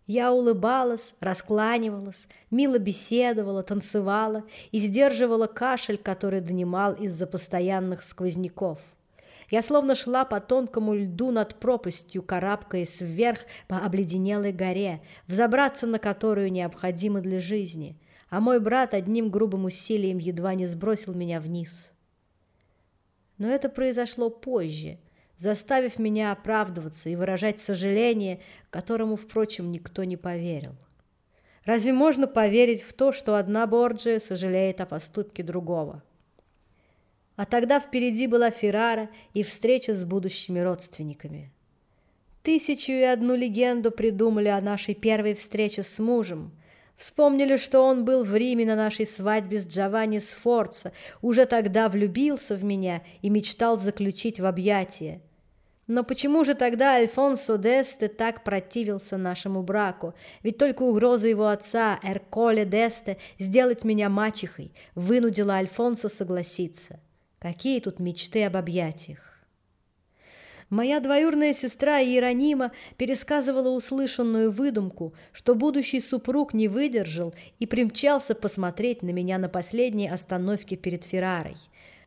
Я улыбалась, раскланивалась, мило беседовала, танцевала и сдерживала кашель, который донимал из-за постоянных сквозняков. Я словно шла по тонкому льду над пропастью, карабкаясь вверх по обледенелой горе, взобраться на которую необходимо для жизни, а мой брат одним грубым усилием едва не сбросил меня вниз. Но это произошло позже — заставив меня оправдываться и выражать сожаление, которому, впрочем, никто не поверил. Разве можно поверить в то, что одна Борджия сожалеет о поступке другого? А тогда впереди была Феррара и встреча с будущими родственниками. Тысячу и одну легенду придумали о нашей первой встрече с мужем. Вспомнили, что он был в Риме на нашей свадьбе с Джованни Сфорца, уже тогда влюбился в меня и мечтал заключить в объятия. Но почему же тогда Альфонсо Десте так противился нашему браку? Ведь только угроза его отца, Эрколе Десте, сделать меня мачехой, вынудила Альфонсо согласиться. Какие тут мечты об объятиях? Моя двоюрная сестра Иеронима пересказывала услышанную выдумку, что будущий супруг не выдержал и примчался посмотреть на меня на последней остановке перед Феррарой.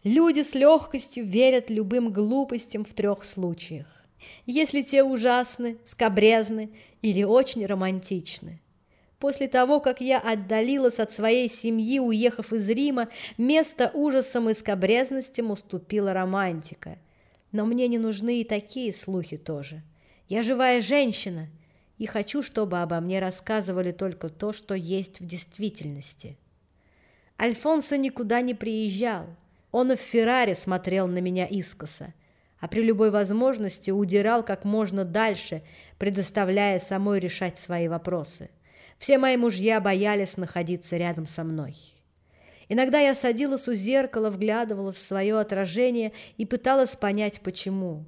Люди с легкостью верят любым глупостям в трех случаях. Если те ужасны, скобрезны или очень романтичны. После того, как я отдалилась от своей семьи, уехав из Рима, место ужасам и скобрезностям уступила романтика. Но мне не нужны и такие слухи тоже. Я живая женщина и хочу, чтобы обо мне рассказывали только то, что есть в действительности. Альфонсо никуда не приезжал – он в Феррари смотрел на меня искоса, а при любой возможности удирал как можно дальше, предоставляя самой решать свои вопросы. Все мои мужья боялись находиться рядом со мной. Иногда я садилась у зеркала, вглядывалась в свое отражение и пыталась понять, почему.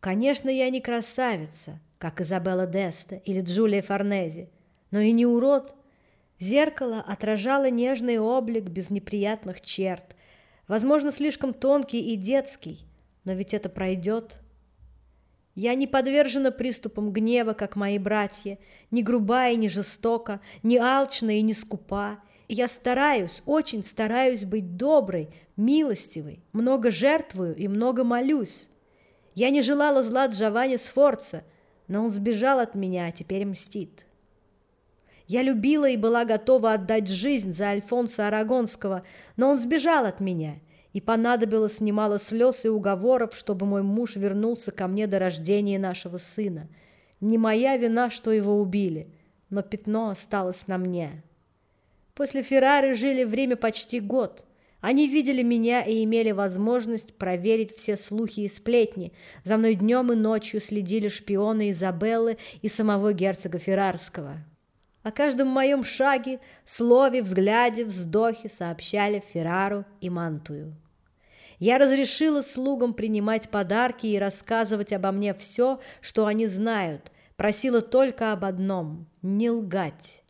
Конечно, я не красавица, как Изабелла Десте или Джулия Форнези, но и не урод. Зеркало отражало нежный облик без неприятных черт, Возможно, слишком тонкий и детский, но ведь это пройдет. Я не подвержена приступам гнева, как мои братья, не грубая и не жестока, не алчна и не скупа. Я стараюсь, очень стараюсь быть доброй, милостивой, много жертвую и много молюсь. Я не желала зла Джованни Сфорца, но он сбежал от меня, а теперь мстит. Я любила и была готова отдать жизнь за Альфонса Арагонского, но он сбежал от меня, и понадобилось немало слез и уговоров, чтобы мой муж вернулся ко мне до рождения нашего сына. Не моя вина, что его убили, но пятно осталось на мне. После Феррары жили время почти год. Они видели меня и имели возможность проверить все слухи и сплетни. За мной днем и ночью следили шпионы Изабеллы и самого герцога Феррарского. О каждом моем шаге, слове, взгляде, вздохе сообщали Феррару и Мантую. Я разрешила слугам принимать подарки и рассказывать обо мне все, что они знают, просила только об одном – не лгать.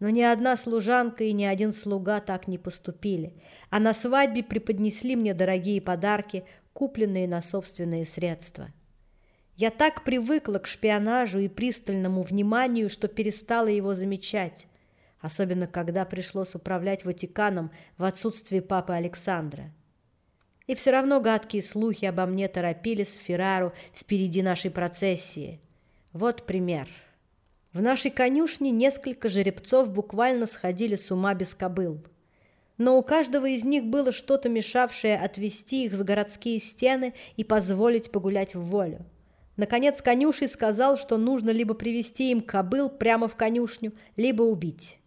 Но ни одна служанка и ни один слуга так не поступили, а на свадьбе преподнесли мне дорогие подарки, купленные на собственные средства – я так привыкла к шпионажу и пристальному вниманию, что перестала его замечать, особенно когда пришлось управлять Ватиканом в отсутствие папы Александра. И все равно гадкие слухи обо мне торопились Феррару впереди нашей процессии. Вот пример. В нашей конюшне несколько жеребцов буквально сходили с ума без кобыл. Но у каждого из них было что-то мешавшее отвести их за городские стены и позволить погулять в волю. Наконец конюший сказал, что нужно либо привести им кобыл прямо в конюшню, либо убить.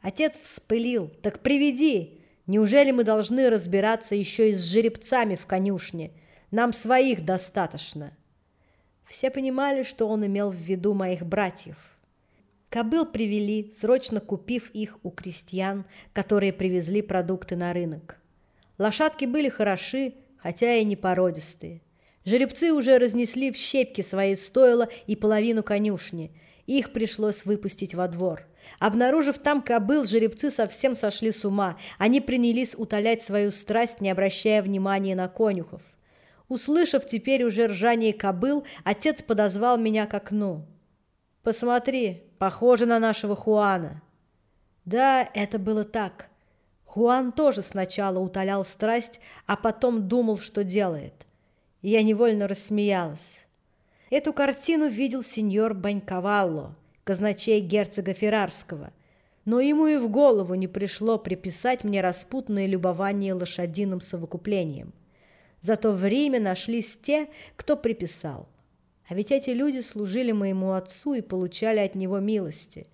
Отец вспылил. «Так приведи! Неужели мы должны разбираться еще и с жеребцами в конюшне? Нам своих достаточно». Все понимали, что он имел в виду моих братьев. Кобыл привели, срочно купив их у крестьян, которые привезли продукты на рынок. Лошадки были хороши, хотя и не породистые. Жеребцы уже разнесли в щепки свои стойла и половину конюшни. Их пришлось выпустить во двор. Обнаружив там кобыл, жеребцы совсем сошли с ума. Они принялись утолять свою страсть, не обращая внимания на конюхов. Услышав теперь уже ржание кобыл, отец подозвал меня к окну. «Посмотри, похоже на нашего Хуана». Да, это было так. Хуан тоже сначала утолял страсть, а потом думал, что делает. Я невольно рассмеялась. Эту картину видел сеньор Банькавалло, казначей герцога Феррарского, но ему и в голову не пришло приписать мне распутное любование лошадиным совокуплением. Зато в Риме нашлись те, кто приписал. А ведь эти люди служили моему отцу и получали от него милости.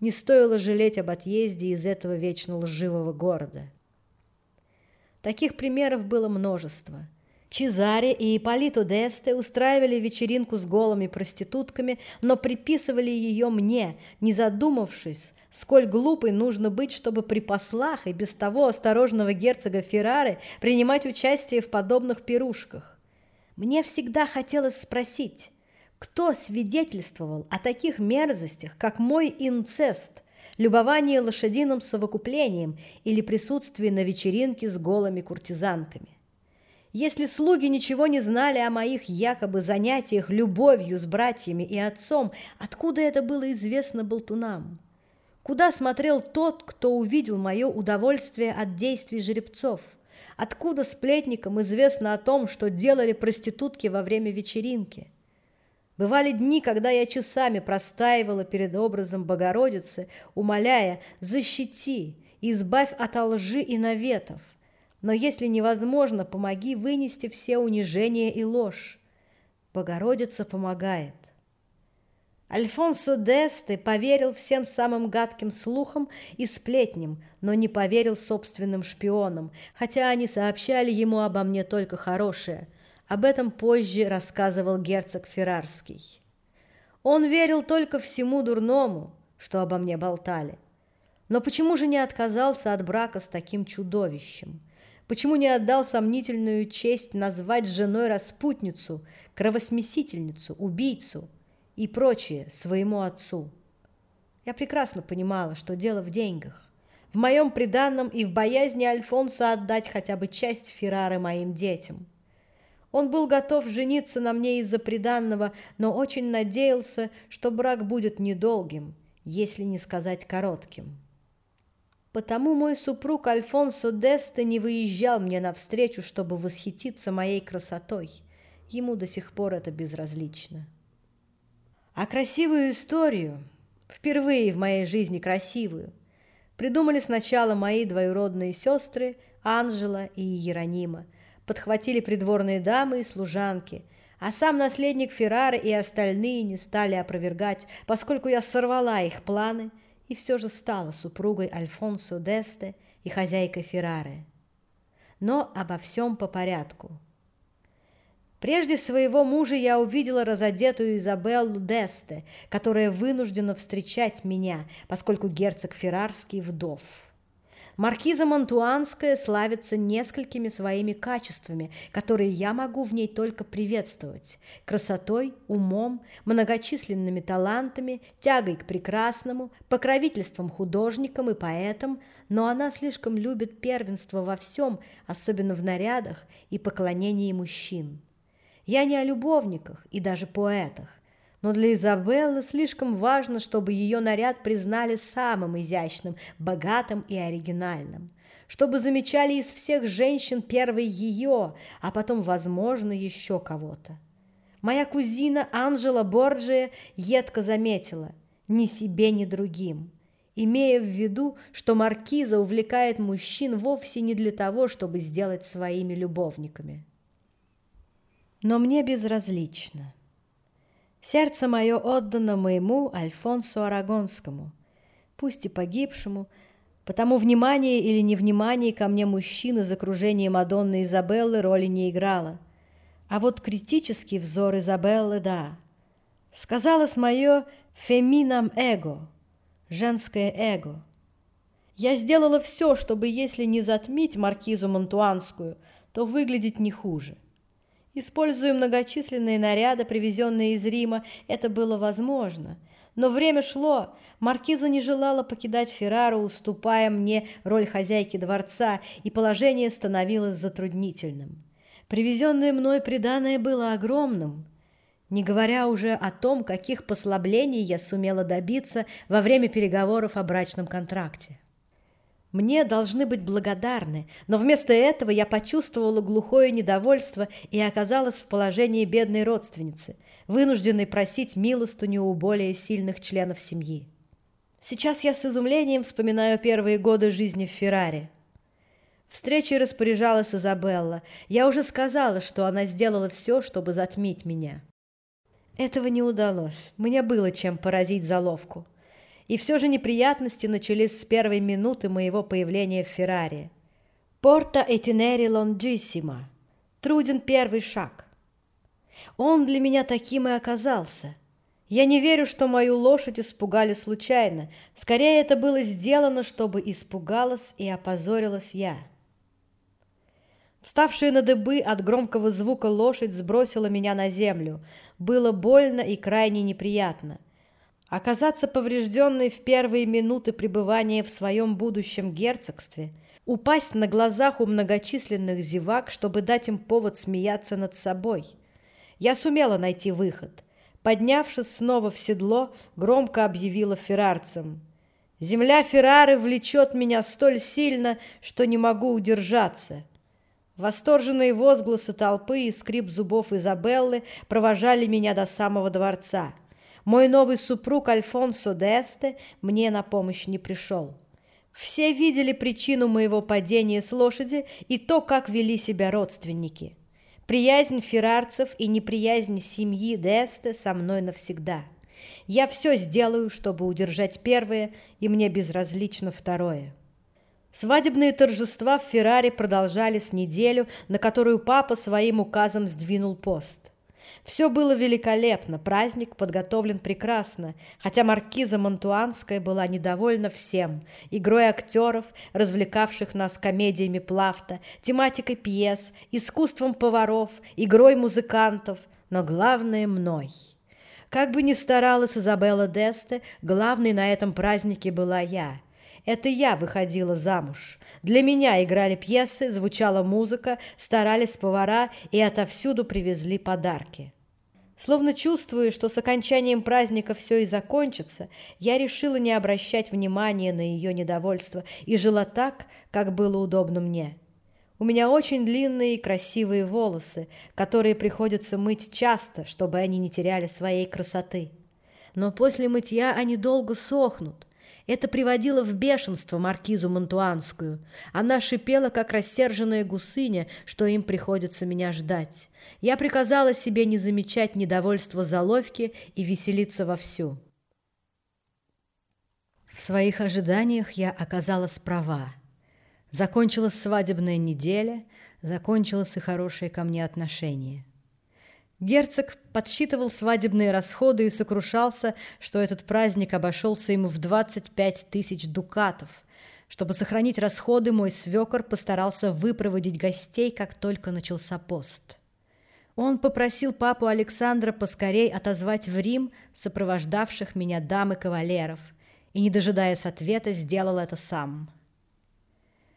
Не стоило жалеть об отъезде из этого вечно лживого города. Таких примеров было множество – Чезаре и Ипполито Десте устраивали вечеринку с голыми проститутками, но приписывали ее мне, не задумавшись, сколь глупой нужно быть, чтобы при послах и без того осторожного герцога Феррары принимать участие в подобных пирушках. Мне всегда хотелось спросить, кто свидетельствовал о таких мерзостях, как мой инцест, любование лошадиным совокуплением или присутствие на вечеринке с голыми куртизанками. Если слуги ничего не знали о моих якобы занятиях любовью с братьями и отцом, откуда это было известно болтунам? Куда смотрел тот, кто увидел мое удовольствие от действий жеребцов? Откуда сплетникам известно о том, что делали проститутки во время вечеринки? Бывали дни, когда я часами простаивала перед образом Богородицы, умоляя «защити, избавь от лжи и наветов». Но если невозможно, помоги вынести все унижения и ложь. Богородица помогает. Альфонсо Десте поверил всем самым гадким слухам и сплетням, но не поверил собственным шпионам, хотя они сообщали ему обо мне только хорошее. Об этом позже рассказывал герцог Феррарский. Он верил только всему дурному, что обо мне болтали. Но почему же не отказался от брака с таким чудовищем? Почему не отдал сомнительную честь назвать женой распутницу, кровосмесительницу, убийцу и прочее своему отцу? Я прекрасно понимала, что дело в деньгах, в моем приданном и в боязни Альфонса отдать хотя бы часть Феррары моим детям. Он был готов жениться на мне из-за приданного, но очень надеялся, что брак будет недолгим, если не сказать коротким. Потому мой супруг Альфонсо Десте не выезжал мне навстречу, чтобы восхититься моей красотой. Ему до сих пор это безразлично. А красивую историю, впервые в моей жизни красивую, придумали сначала мои двоюродные сестры Анжела и Еронима, подхватили придворные дамы и служанки, а сам наследник Феррары и остальные не стали опровергать, поскольку я сорвала их планы – и все же стала супругой Альфонсо Десте и хозяйкой Феррары. Но обо всем по порядку. Прежде своего мужа я увидела разодетую Изабеллу Десте, которая вынуждена встречать меня, поскольку герцог Феррарский вдов. Маркиза Монтуанская славится несколькими своими качествами, которые я могу в ней только приветствовать. Красотой, умом, многочисленными талантами, тягой к прекрасному, покровительством художникам и поэтам, но она слишком любит первенство во всем, особенно в нарядах и поклонении мужчин. Я не о любовниках и даже поэтах но для Изабеллы слишком важно, чтобы ее наряд признали самым изящным, богатым и оригинальным, чтобы замечали из всех женщин первой ее, а потом, возможно, еще кого-то. Моя кузина Анжела Борджия едко заметила «ни себе, ни другим», имея в виду, что маркиза увлекает мужчин вовсе не для того, чтобы сделать своими любовниками. Но мне безразлично – Сердце мое отдано моему Альфонсу Арагонскому, пусть и погибшему, потому внимание или невнимание ко мне мужчин из окружения Мадонны Изабеллы роли не играло. А вот критический взор Изабеллы, да. Сказалось мое «феминам эго» — женское эго. Я сделала все, чтобы, если не затмить маркизу Монтуанскую, то выглядеть не хуже. Используя многочисленные наряды, привезенные из Рима, это было возможно. Но время шло, маркиза не желала покидать Феррару, уступая мне роль хозяйки дворца, и положение становилось затруднительным. Привезенное мной приданое было огромным, не говоря уже о том, каких послаблений я сумела добиться во время переговоров о брачном контракте. Мне должны быть благодарны, но вместо этого я почувствовала глухое недовольство и оказалась в положении бедной родственницы, вынужденной просить милостыню у более сильных членов семьи. Сейчас я с изумлением вспоминаю первые годы жизни в Ферраре. Встречей распоряжалась Изабелла. Я уже сказала, что она сделала все, чтобы затмить меня. Этого не удалось. Мне было чем поразить заловку. И все же неприятности начались с первой минуты моего появления в Феррари. «Порта этинери лонджиссима» – труден первый шаг. Он для меня таким и оказался. Я не верю, что мою лошадь испугали случайно. Скорее, это было сделано, чтобы испугалась и опозорилась я. Вставшая на дыбы от громкого звука лошадь сбросила меня на землю. Было больно и крайне неприятно. Оказаться поврежденной в первые минуты пребывания в своем будущем герцогстве, упасть на глазах у многочисленных зевак, чтобы дать им повод смеяться над собой. Я сумела найти выход. Поднявшись снова в седло, громко объявила феррарцам. «Земля Феррары влечет меня столь сильно, что не могу удержаться». Восторженные возгласы толпы и скрип зубов Изабеллы провожали меня до самого дворца – мой новый супруг Альфонсо Десте мне на помощь не пришел. Все видели причину моего падения с лошади и то, как вели себя родственники. Приязнь феррарцев и неприязнь семьи Десте со мной навсегда. Я все сделаю, чтобы удержать первое, и мне безразлично второе. Свадебные торжества в Ферраре продолжались неделю, на которую папа своим указом сдвинул пост. Все было великолепно, праздник подготовлен прекрасно, хотя маркиза Монтуанская была недовольна всем – игрой актеров, развлекавших нас комедиями Плафта, тематикой пьес, искусством поваров, игрой музыкантов, но главное – мной. Как бы ни старалась Изабелла Десте, главной на этом празднике была я – это я выходила замуж. Для меня играли пьесы, звучала музыка, старались повара и отовсюду привезли подарки. Словно чувствуя, что с окончанием праздника все и закончится, я решила не обращать внимания на ее недовольство и жила так, как было удобно мне. У меня очень длинные и красивые волосы, которые приходится мыть часто, чтобы они не теряли своей красоты. Но после мытья они долго сохнут, это приводило в бешенство маркизу Монтуанскую. Она шипела, как рассерженная гусыня, что им приходится меня ждать. Я приказала себе не замечать недовольства заловки и веселиться вовсю. В своих ожиданиях я оказалась права. Закончилась свадебная неделя, закончилось и хорошее ко мне отношение. Герцог подсчитывал свадебные расходы и сокрушался, что этот праздник обошелся ему в 25 тысяч дукатов. Чтобы сохранить расходы, мой свекор постарался выпроводить гостей, как только начался пост. Он попросил папу Александра поскорей отозвать в Рим сопровождавших меня дам и кавалеров, и, не дожидаясь ответа, сделал это сам.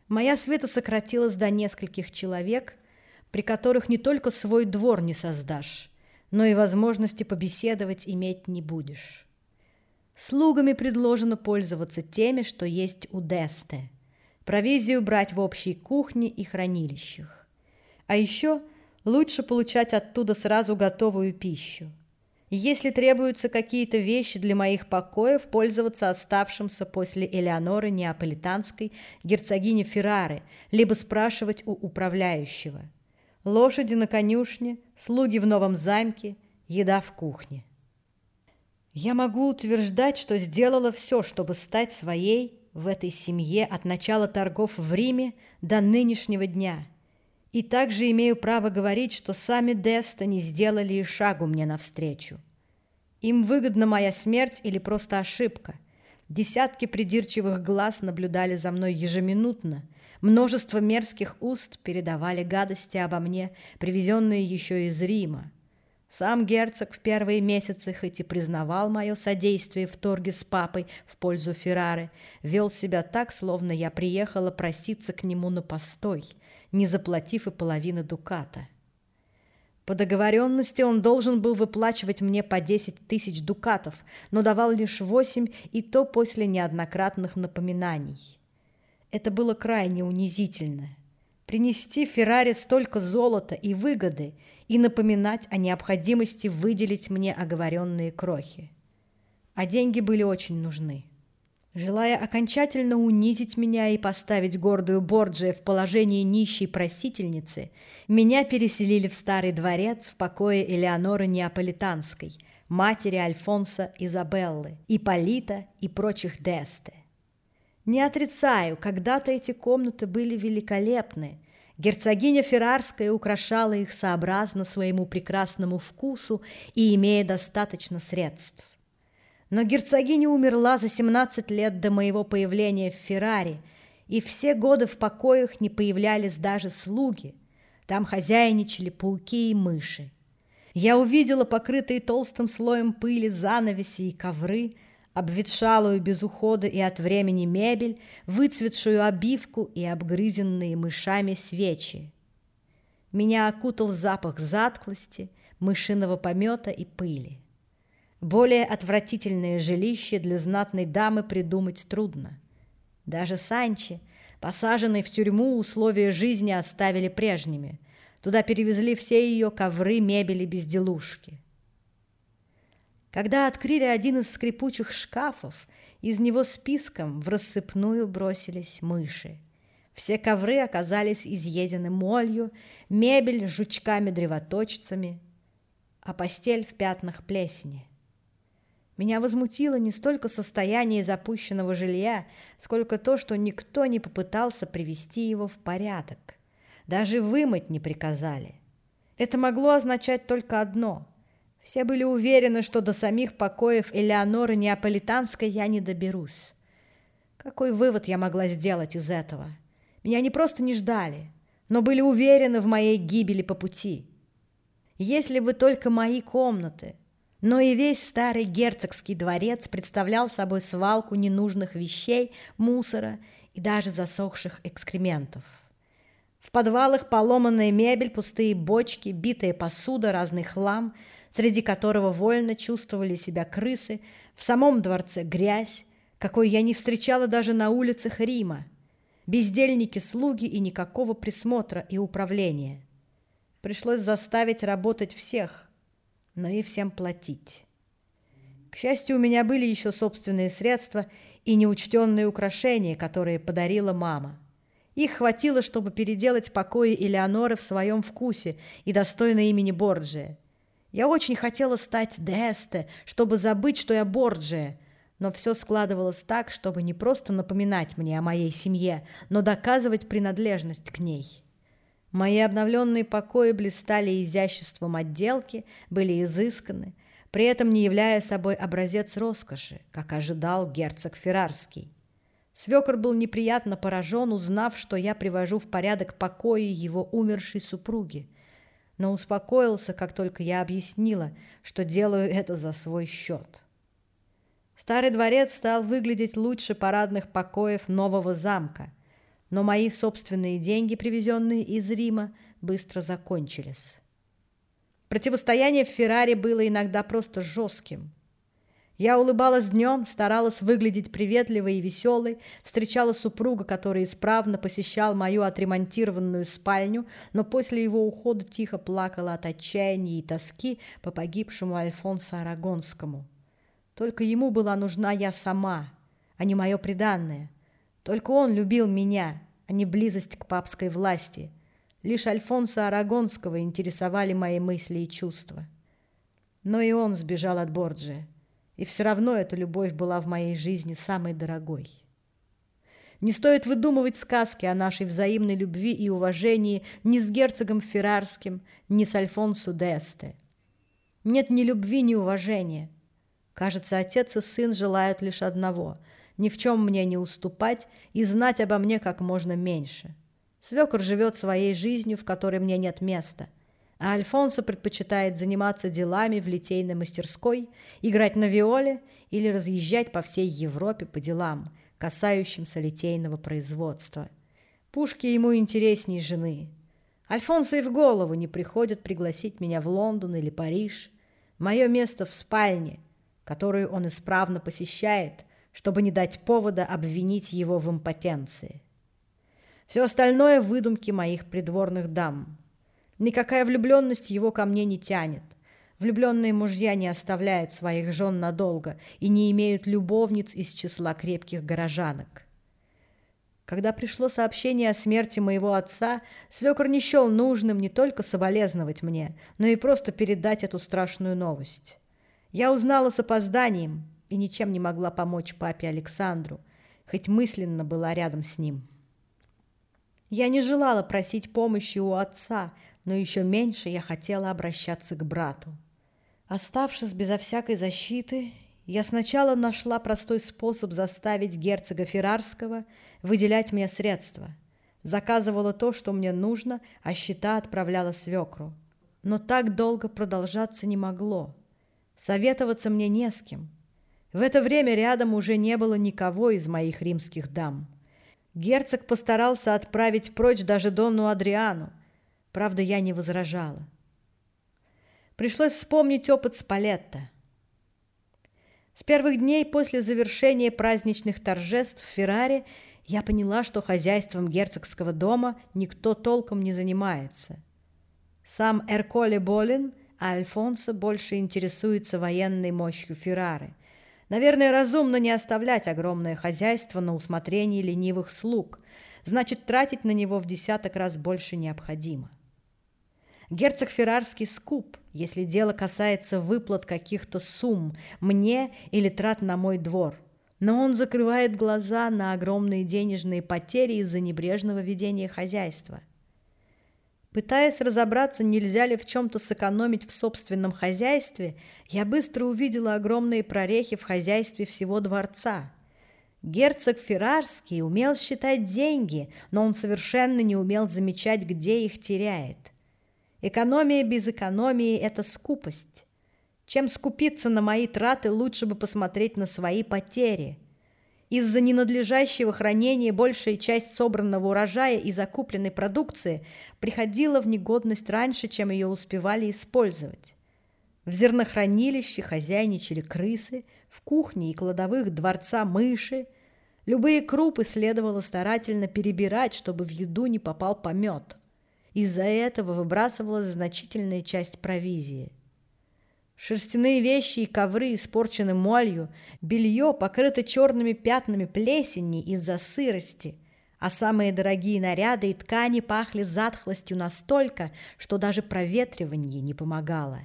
Моя света сократилась до нескольких человек – при которых не только свой двор не создашь, но и возможности побеседовать иметь не будешь. Слугами предложено пользоваться теми, что есть у Десте, провизию брать в общей кухне и хранилищах. А еще лучше получать оттуда сразу готовую пищу. Если требуются какие-то вещи для моих покоев, пользоваться оставшимся после Элеоноры Неаполитанской герцогини Феррары, либо спрашивать у управляющего – лошади на конюшне, слуги в новом замке, еда в кухне. Я могу утверждать, что сделала все, чтобы стать своей в этой семье от начала торгов в Риме до нынешнего дня. И также имею право говорить, что сами Деста не сделали и шагу мне навстречу. Им выгодна моя смерть или просто ошибка. Десятки придирчивых глаз наблюдали за мной ежеминутно. Множество мерзких уст передавали гадости обо мне, привезенные еще из Рима. Сам герцог в первые месяцы, хоть и признавал мое содействие в торге с папой в пользу Феррары, вел себя так, словно я приехала проситься к нему на постой, не заплатив и половины дуката. По договоренности он должен был выплачивать мне по десять тысяч дукатов, но давал лишь восемь, и то после неоднократных напоминаний. Это было крайне унизительно. Принести Феррари столько золота и выгоды – и напоминать о необходимости выделить мне оговоренные крохи. А деньги были очень нужны. Желая окончательно унизить меня и поставить гордую Борджия в положение нищей просительницы, меня переселили в старый дворец в покое Элеоноры Неаполитанской, матери Альфонса Изабеллы, Иполита и прочих Десте. Не отрицаю, когда-то эти комнаты были великолепны, Герцогиня Феррарская украшала их сообразно своему прекрасному вкусу и имея достаточно средств. Но герцогиня умерла за 17 лет до моего появления в Феррари, и все годы в покоях не появлялись даже слуги. Там хозяйничали пауки и мыши. Я увидела покрытые толстым слоем пыли занавеси и ковры – обветшалую без ухода и от времени мебель, выцветшую обивку и обгрызенные мышами свечи. Меня окутал запах затклости, мышиного помета и пыли. Более отвратительное жилище для знатной дамы придумать трудно. Даже Санчи, посаженный в тюрьму, условия жизни оставили прежними. Туда перевезли все ее ковры, мебели, безделушки. Когда открыли один из скрипучих шкафов, из него списком в рассыпную бросились мыши. Все ковры оказались изъедены молью, мебель жучками-древоточцами, а постель в пятнах плесени. Меня возмутило не столько состояние запущенного жилья, сколько то, что никто не попытался привести его в порядок. Даже вымыть не приказали. Это могло означать только одно все были уверены, что до самих покоев Элеоноры Неаполитанской я не доберусь. Какой вывод я могла сделать из этого? Меня не просто не ждали, но были уверены в моей гибели по пути. Если бы только мои комнаты, но и весь старый герцогский дворец представлял собой свалку ненужных вещей, мусора и даже засохших экскрементов. В подвалах поломанная мебель, пустые бочки, битая посуда, разный хлам – среди которого вольно чувствовали себя крысы, в самом дворце грязь, какой я не встречала даже на улицах Рима, бездельники, слуги и никакого присмотра и управления. Пришлось заставить работать всех, но и всем платить. К счастью, у меня были еще собственные средства и неучтенные украшения, которые подарила мама. Их хватило, чтобы переделать покои Элеоноры в своем вкусе и достойно имени Борджия. Я очень хотела стать Десте, чтобы забыть, что я Борджия, но все складывалось так, чтобы не просто напоминать мне о моей семье, но доказывать принадлежность к ней. Мои обновленные покои блистали изяществом отделки, были изысканы, при этом не являя собой образец роскоши, как ожидал герцог Феррарский. Свекор был неприятно поражен, узнав, что я привожу в порядок покои его умершей супруги, но успокоился, как только я объяснила, что делаю это за свой счет. Старый дворец стал выглядеть лучше парадных покоев нового замка, но мои собственные деньги, привезенные из Рима, быстро закончились. Противостояние в Феррари было иногда просто жестким. Я улыбалась днем, старалась выглядеть приветливой и веселой, встречала супруга, который исправно посещал мою отремонтированную спальню, но после его ухода тихо плакала от отчаяния и тоски по погибшему Альфонсо Арагонскому. Только ему была нужна я сама, а не мое преданное. Только он любил меня, а не близость к папской власти. Лишь Альфонса Арагонского интересовали мои мысли и чувства. Но и он сбежал от Борджия. И все равно эта любовь была в моей жизни самой дорогой. Не стоит выдумывать сказки о нашей взаимной любви и уважении ни с герцогом Феррарским, ни с Альфонсо Десте. Нет ни любви, ни уважения. Кажется, отец и сын желают лишь одного – ни в чем мне не уступать и знать обо мне как можно меньше. Свекор живет своей жизнью, в которой мне нет места, а Альфонсо предпочитает заниматься делами в литейной мастерской, играть на виоле или разъезжать по всей Европе по делам, касающимся литейного производства. Пушки ему интересней жены. Альфонсо и в голову не приходит пригласить меня в Лондон или Париж. Мое место в спальне, которую он исправно посещает, чтобы не дать повода обвинить его в импотенции. Все остальное – выдумки моих придворных дам. Никакая влюбленность его ко мне не тянет. Влюбленные мужья не оставляют своих жен надолго и не имеют любовниц из числа крепких горожанок. Когда пришло сообщение о смерти моего отца, свекор не счел нужным не только соболезновать мне, но и просто передать эту страшную новость. Я узнала с опозданием, и ничем не могла помочь папе Александру, хоть мысленно была рядом с ним. Я не желала просить помощи у отца, но еще меньше я хотела обращаться к брату. Оставшись безо всякой защиты, я сначала нашла простой способ заставить герцога Феррарского выделять мне средства. Заказывала то, что мне нужно, а счета отправляла свекру. Но так долго продолжаться не могло. Советоваться мне не с кем. В это время рядом уже не было никого из моих римских дам. Герцог постарался отправить прочь даже Донну Адриану. Правда, я не возражала. Пришлось вспомнить опыт Спалетта. С первых дней после завершения праздничных торжеств в Ферраре я поняла, что хозяйством герцогского дома никто толком не занимается. Сам Эрколе болен, а Альфонсо больше интересуется военной мощью Феррары – Наверное, разумно не оставлять огромное хозяйство на усмотрение ленивых слуг. Значит, тратить на него в десяток раз больше необходимо. Герцог Феррарский скуп, если дело касается выплат каких-то сумм мне или трат на мой двор. Но он закрывает глаза на огромные денежные потери из-за небрежного ведения хозяйства – Пытаясь разобраться, нельзя ли в чем-то сэкономить в собственном хозяйстве, я быстро увидела огромные прорехи в хозяйстве всего дворца. Герцог Феррарский умел считать деньги, но он совершенно не умел замечать, где их теряет. Экономия без экономии – это скупость. Чем скупиться на мои траты, лучше бы посмотреть на свои потери – из-за ненадлежащего хранения большая часть собранного урожая и закупленной продукции приходила в негодность раньше, чем ее успевали использовать. В зернохранилище хозяйничали крысы, в кухне и кладовых дворца мыши. Любые крупы следовало старательно перебирать, чтобы в еду не попал помет. Из-за этого выбрасывалась значительная часть провизии. Шерстяные вещи и ковры испорчены молью, белье покрыто черными пятнами плесени из-за сырости, а самые дорогие наряды и ткани пахли затхлостью настолько, что даже проветривание не помогало.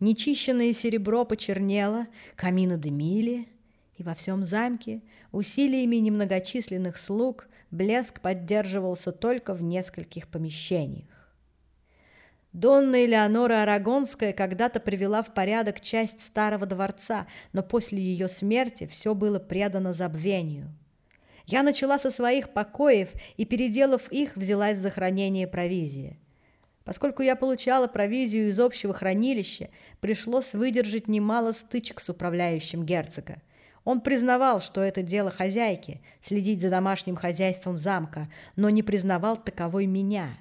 Нечищенное серебро почернело, камины дымили, и во всем замке усилиями немногочисленных слуг блеск поддерживался только в нескольких помещениях. Донна Элеонора Арагонская когда-то привела в порядок часть старого дворца, но после ее смерти все было предано забвению. Я начала со своих покоев и, переделав их, взялась за хранение провизии. Поскольку я получала провизию из общего хранилища, пришлось выдержать немало стычек с управляющим герцога. Он признавал, что это дело хозяйки – следить за домашним хозяйством замка, но не признавал таковой меня.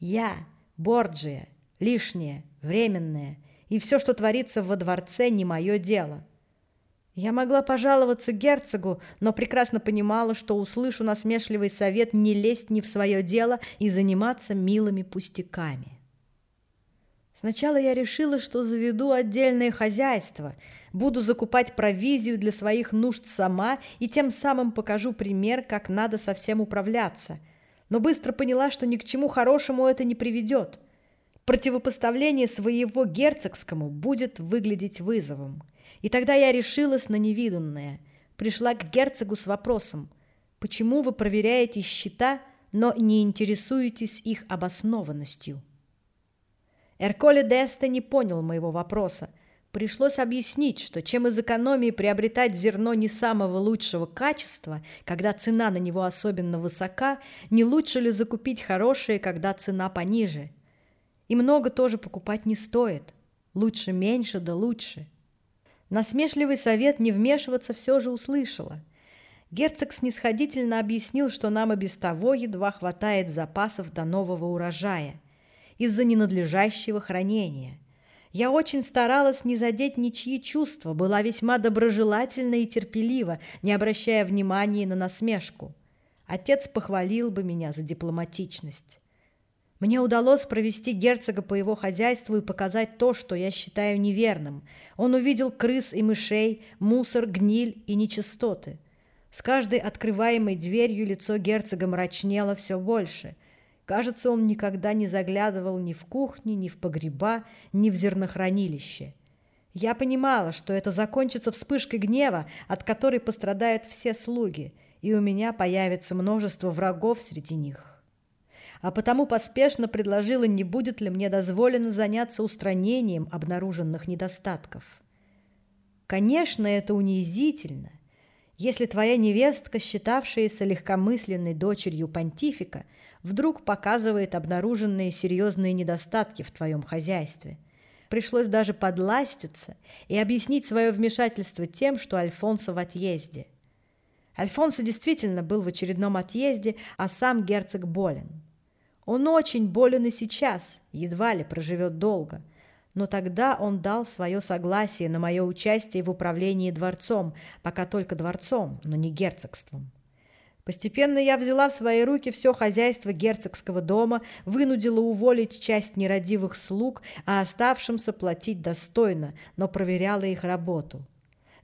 Я – Борджия, лишнее, временное, и все, что творится во дворце, не мое дело. Я могла пожаловаться герцогу, но прекрасно понимала, что услышу насмешливый совет не лезть ни в свое дело и заниматься милыми пустяками. Сначала я решила, что заведу отдельное хозяйство, буду закупать провизию для своих нужд сама и тем самым покажу пример, как надо со всем управляться – но быстро поняла, что ни к чему хорошему это не приведет. Противопоставление своего герцогскому будет выглядеть вызовом. И тогда я решилась на невиданное. Пришла к герцогу с вопросом, Почему вы проверяете счета, но не интересуетесь их обоснованностью? Эрколе Деста не понял моего вопроса. Пришлось объяснить, что чем из экономии приобретать зерно не самого лучшего качества, когда цена на него особенно высока, не лучше ли закупить хорошее, когда цена пониже? И много тоже покупать не стоит. Лучше меньше, да лучше. Насмешливый совет не вмешиваться все же услышала. Герцог снисходительно объяснил, что нам и без того едва хватает запасов до нового урожая из-за ненадлежащего хранения. Я очень старалась не задеть ничьи чувства, была весьма доброжелательна и терпелива, не обращая внимания на насмешку. Отец похвалил бы меня за дипломатичность. Мне удалось провести герцога по его хозяйству и показать то, что я считаю неверным. Он увидел крыс и мышей, мусор, гниль и нечистоты. С каждой открываемой дверью лицо герцога мрачнело все больше. Кажется, он никогда не заглядывал ни в кухни, ни в погреба, ни в зернохранилище. Я понимала, что это закончится вспышкой гнева, от которой пострадают все слуги, и у меня появится множество врагов среди них а потому поспешно предложила, не будет ли мне дозволено заняться устранением обнаруженных недостатков. Конечно, это унизительно. Если твоя невестка, считавшаяся легкомысленной дочерью понтифика, вдруг показывает обнаруженные серьезные недостатки в твоем хозяйстве. Пришлось даже подластиться и объяснить свое вмешательство тем, что Альфонсо в отъезде. Альфонсо действительно был в очередном отъезде, а сам герцог болен. Он очень болен и сейчас, едва ли проживет долго. Но тогда он дал свое согласие на мое участие в управлении дворцом, пока только дворцом, но не герцогством. Постепенно я взяла в свои руки все хозяйство герцогского дома, вынудила уволить часть нерадивых слуг, а оставшимся платить достойно, но проверяла их работу.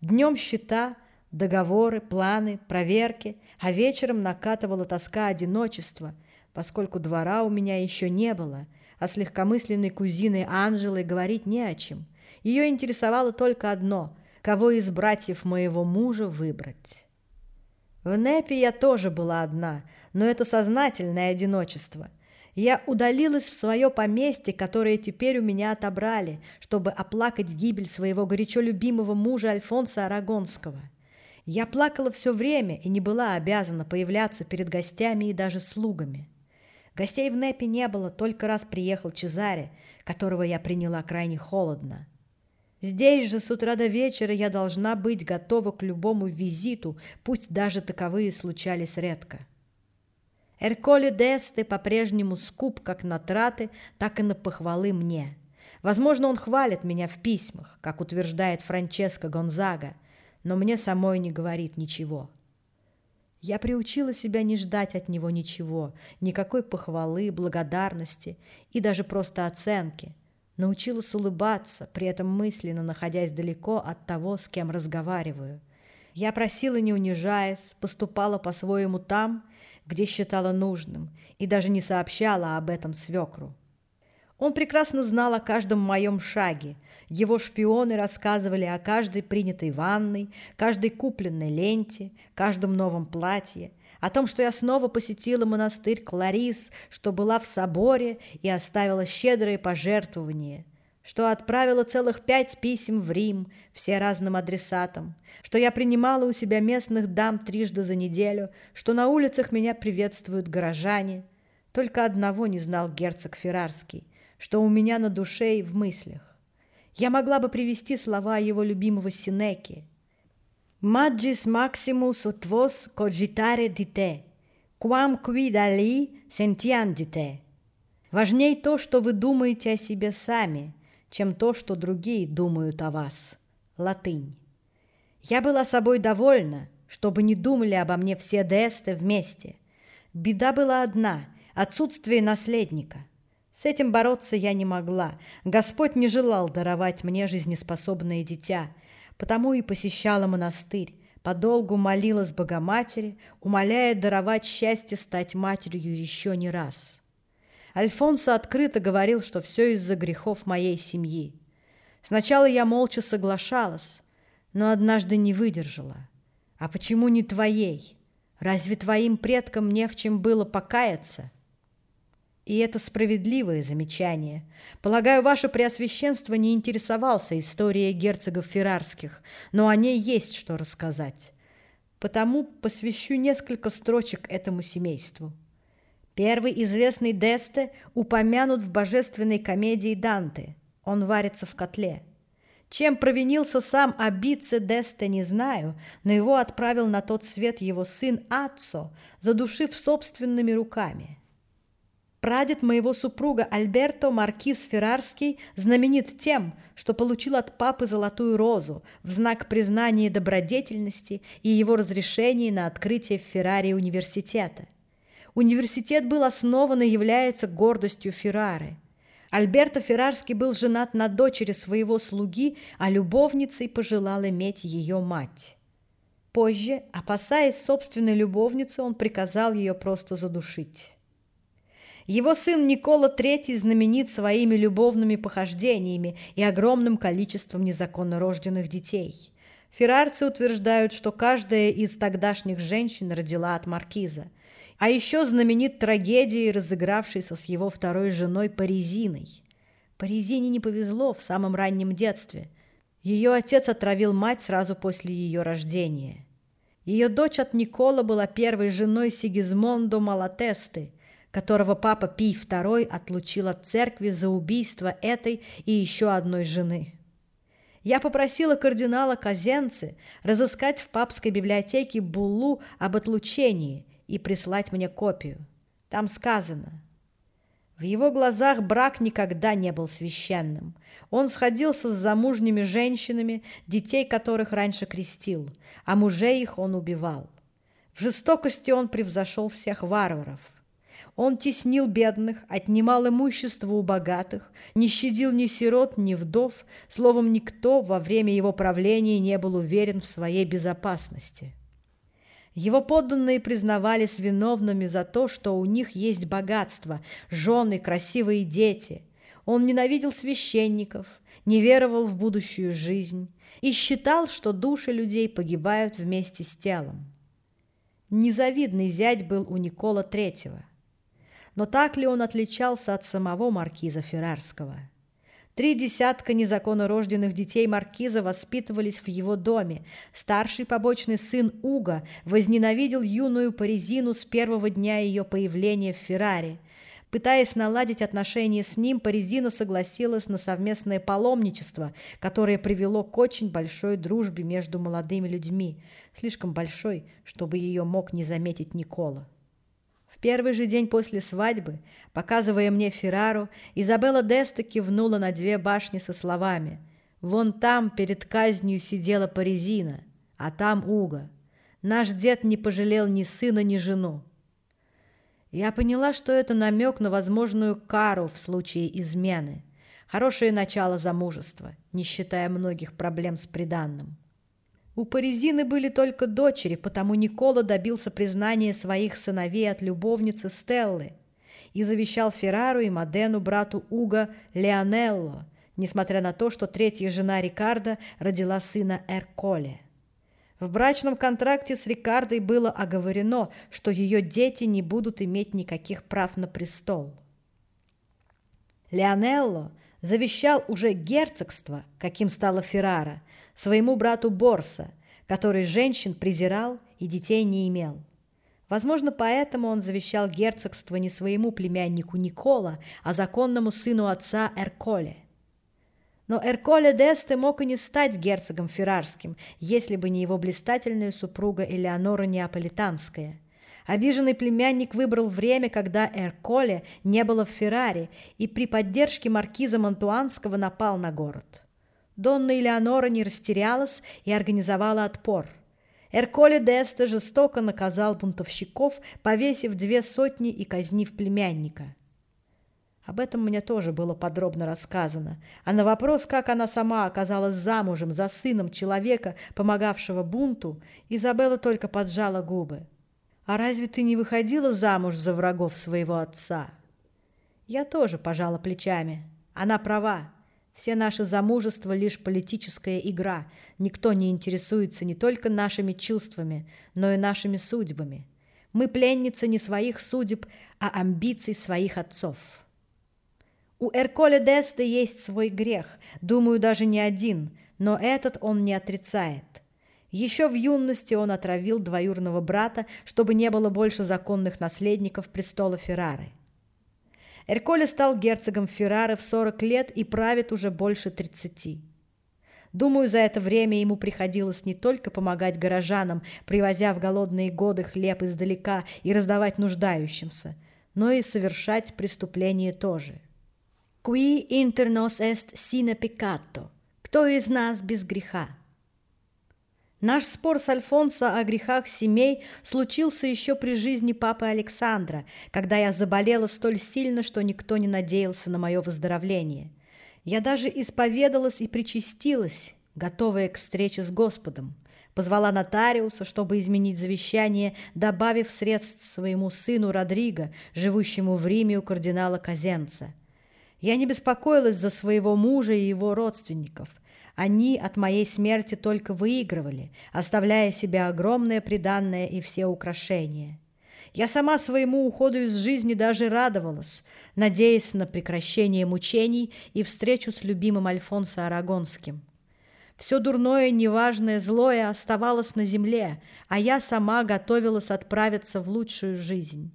Днем счета, договоры, планы, проверки, а вечером накатывала тоска одиночества – поскольку двора у меня еще не было, а с легкомысленной кузиной Анжелой говорить не о чем. Ее интересовало только одно – кого из братьев моего мужа выбрать. В Непе я тоже была одна, но это сознательное одиночество. Я удалилась в свое поместье, которое теперь у меня отобрали, чтобы оплакать гибель своего горячо любимого мужа Альфонса Арагонского. Я плакала все время и не была обязана появляться перед гостями и даже слугами. Гостей в Непе не было, только раз приехал Чезаре, которого я приняла крайне холодно. Здесь же с утра до вечера я должна быть готова к любому визиту, пусть даже таковые случались редко. Эрколе Десте по-прежнему скуп как на траты, так и на похвалы мне. Возможно, он хвалит меня в письмах, как утверждает Франческо Гонзага, но мне самой не говорит ничего. Я приучила себя не ждать от него ничего, никакой похвалы, благодарности и даже просто оценки. Научилась улыбаться, при этом мысленно находясь далеко от того, с кем разговариваю. Я просила, не унижаясь, поступала по-своему там, где считала нужным, и даже не сообщала об этом свекру. Он прекрасно знал о каждом моем шаге – его шпионы рассказывали о каждой принятой ванной, каждой купленной ленте, каждом новом платье, о том, что я снова посетила монастырь Кларис, что была в соборе и оставила щедрые пожертвования, что отправила целых пять писем в Рим, все разным адресатам, что я принимала у себя местных дам трижды за неделю, что на улицах меня приветствуют горожане. Только одного не знал герцог Феррарский, что у меня на душе и в мыслях. Я могла бы привести слова его любимого Синеки. «Magis maximus ut vos cogitare di te, quam qui dali sentiandite». Важней то, что вы думаете о себе сами, чем то, что другие думают о вас. Латынь. Я была собой довольна, чтобы не думали обо мне все десты вместе. Беда была одна – отсутствие наследника. С этим бороться я не могла. Господь не желал даровать мне жизнеспособное дитя, потому и посещала монастырь, подолгу молилась Богоматери, умоляя даровать счастье стать матерью еще не раз. Альфонсо открыто говорил, что все из-за грехов моей семьи. Сначала я молча соглашалась, но однажды не выдержала. А почему не твоей? Разве твоим предкам не в чем было покаяться? И это справедливое замечание. Полагаю, ваше преосвященство не интересовался историей герцогов Феррарских, но о ней есть что рассказать. Потому посвящу несколько строчек этому семейству. Первый известный Десте упомянут в божественной комедии Данте. Он варится в котле. Чем провинился сам Абице Десте, не знаю, но его отправил на тот свет его сын Аццо, задушив собственными руками. Прадед моего супруга Альберто Маркиз Феррарский знаменит тем, что получил от папы золотую розу в знак признания добродетельности и его разрешения на открытие в Ферраре университета. Университет был основан и является гордостью Феррары. Альберто Феррарский был женат на дочери своего слуги, а любовницей пожелал иметь ее мать. Позже, опасаясь собственной любовницы, он приказал ее просто задушить. Его сын Никола III знаменит своими любовными похождениями и огромным количеством незаконно рожденных детей. Феррарцы утверждают, что каждая из тогдашних женщин родила от маркиза. А еще знаменит трагедией, разыгравшейся с его второй женой Паризиной. Паризине не повезло в самом раннем детстве. Ее отец отравил мать сразу после ее рождения. Ее дочь от Никола была первой женой Сигизмондо Малатесты – которого папа Пий II отлучил от церкви за убийство этой и еще одной жены. Я попросила кардинала Казенцы разыскать в папской библиотеке буллу об отлучении и прислать мне копию. Там сказано. В его глазах брак никогда не был священным. Он сходился с замужними женщинами, детей которых раньше крестил, а мужей их он убивал. В жестокости он превзошел всех варваров – он теснил бедных, отнимал имущество у богатых, не щадил ни сирот, ни вдов, словом, никто во время его правления не был уверен в своей безопасности. Его подданные признавались виновными за то, что у них есть богатство, жены, красивые дети. Он ненавидел священников, не веровал в будущую жизнь и считал, что души людей погибают вместе с телом. Незавидный зять был у Никола Третьего. Но так ли он отличался от самого маркиза Феррарского? Три десятка незаконно рожденных детей маркиза воспитывались в его доме. Старший побочный сын Уга возненавидел юную Паризину с первого дня ее появления в Ферраре. Пытаясь наладить отношения с ним, Паризина согласилась на совместное паломничество, которое привело к очень большой дружбе между молодыми людьми, слишком большой, чтобы ее мог не заметить Никола первый же день после свадьбы, показывая мне Феррару, Изабелла Деста кивнула на две башни со словами «Вон там перед казнью сидела Паризина, а там Уга. Наш дед не пожалел ни сына, ни жену». Я поняла, что это намек на возможную кару в случае измены. Хорошее начало замужества, не считая многих проблем с приданным. У Паризины были только дочери, потому Никола добился признания своих сыновей от любовницы Стеллы и завещал Феррару и Модену брату Уго Леонелло, несмотря на то, что третья жена Рикардо родила сына Эрколе. В брачном контракте с Рикардой было оговорено, что ее дети не будут иметь никаких прав на престол. Леонелло завещал уже герцогство, каким стала Феррара, своему брату Борса, который женщин презирал и детей не имел. Возможно, поэтому он завещал герцогство не своему племяннику Никола, а законному сыну отца Эрколе. Но Эрколе Десте мог и не стать герцогом феррарским, если бы не его блистательная супруга Элеонора Неаполитанская. Обиженный племянник выбрал время, когда Эрколе не было в Ферраре, и при поддержке маркиза Монтуанского напал на город. Донна Элеонора не растерялась и организовала отпор. Эрколе Деста жестоко наказал бунтовщиков, повесив две сотни и казнив племянника. Об этом мне тоже было подробно рассказано. А на вопрос, как она сама оказалась замужем за сыном человека, помогавшего бунту, Изабелла только поджала губы. «А разве ты не выходила замуж за врагов своего отца?» Я тоже пожала плечами. Она права. Все наши замужества — лишь политическая игра. Никто не интересуется не только нашими чувствами, но и нашими судьбами. Мы пленницы не своих судеб, а амбиций своих отцов. У Эрколя Деста есть свой грех, думаю, даже не один, но этот он не отрицает. Еще в юности он отравил двоюрного брата, чтобы не было больше законных наследников престола Феррары. Эрколе стал герцогом Феррары в 40 лет и правит уже больше 30. Думаю, за это время ему приходилось не только помогать горожанам, привозя в голодные годы хлеб издалека и раздавать нуждающимся, но и совершать преступления тоже. «Qui inter nos est sine peccato» – «Кто из нас без греха?» Наш спор с Альфонсо о грехах семей случился еще при жизни папы Александра, когда я заболела столь сильно, что никто не надеялся на мое выздоровление. Я даже исповедалась и причастилась, готовая к встрече с Господом. Позвала нотариуса, чтобы изменить завещание, добавив средств своему сыну Родриго, живущему в Риме у кардинала Казенца. Я не беспокоилась за своего мужа и его родственников. Они от моей смерти только выигрывали, оставляя себе огромное приданное и все украшения. Я сама своему уходу из жизни даже радовалась, надеясь на прекращение мучений и встречу с любимым Альфонсо Арагонским. Все дурное, неважное, злое оставалось на земле, а я сама готовилась отправиться в лучшую жизнь.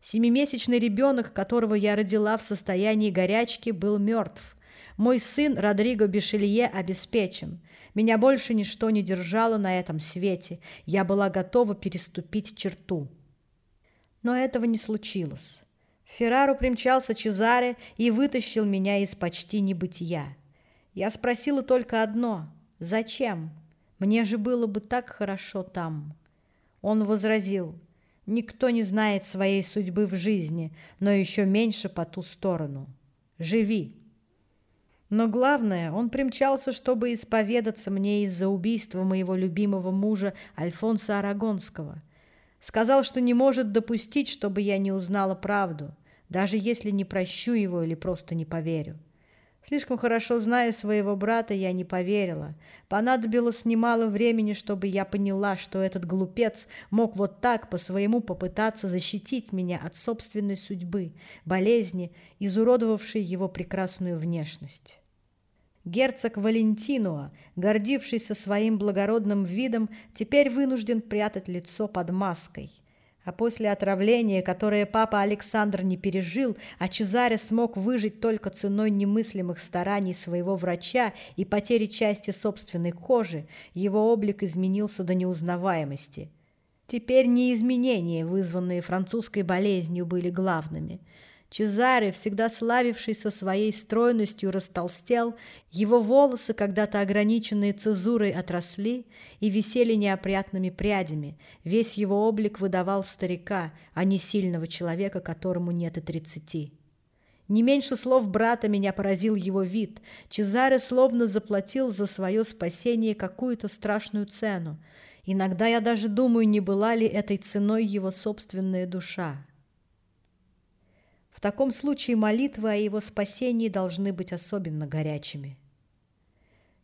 Семимесячный ребенок, которого я родила в состоянии горячки, был мертв. Мой сын Родриго Бешелье обеспечен. Меня больше ничто не держало на этом свете. Я была готова переступить черту. Но этого не случилось. Феррару примчался Чезаре и вытащил меня из почти небытия. Я спросила только одно – зачем? Мне же было бы так хорошо там. Он возразил – Никто не знает своей судьбы в жизни, но еще меньше по ту сторону. Живи. Но главное, он примчался, чтобы исповедаться мне из-за убийства моего любимого мужа Альфонса Арагонского. Сказал, что не может допустить, чтобы я не узнала правду, даже если не прощу его или просто не поверю. Слишком хорошо зная своего брата, я не поверила. Понадобилось немало времени, чтобы я поняла, что этот глупец мог вот так по-своему попытаться защитить меня от собственной судьбы, болезни, изуродовавшей его прекрасную внешность. Герцог Валентинуа, гордившийся своим благородным видом, теперь вынужден прятать лицо под маской – а после отравления, которое папа Александр не пережил, а Чезаре смог выжить только ценой немыслимых стараний своего врача и потери части собственной кожи, его облик изменился до неузнаваемости. Теперь не изменения, вызванные французской болезнью, были главными – Чезаре, всегда славившийся своей стройностью, растолстел, его волосы, когда-то ограниченные цезурой, отросли и висели неопрятными прядями. Весь его облик выдавал старика, а не сильного человека, которому нет и тридцати. Не меньше слов брата меня поразил его вид. Чезаре словно заплатил за свое спасение какую-то страшную цену. Иногда я даже думаю, не была ли этой ценой его собственная душа. В таком случае молитвы о его спасении должны быть особенно горячими.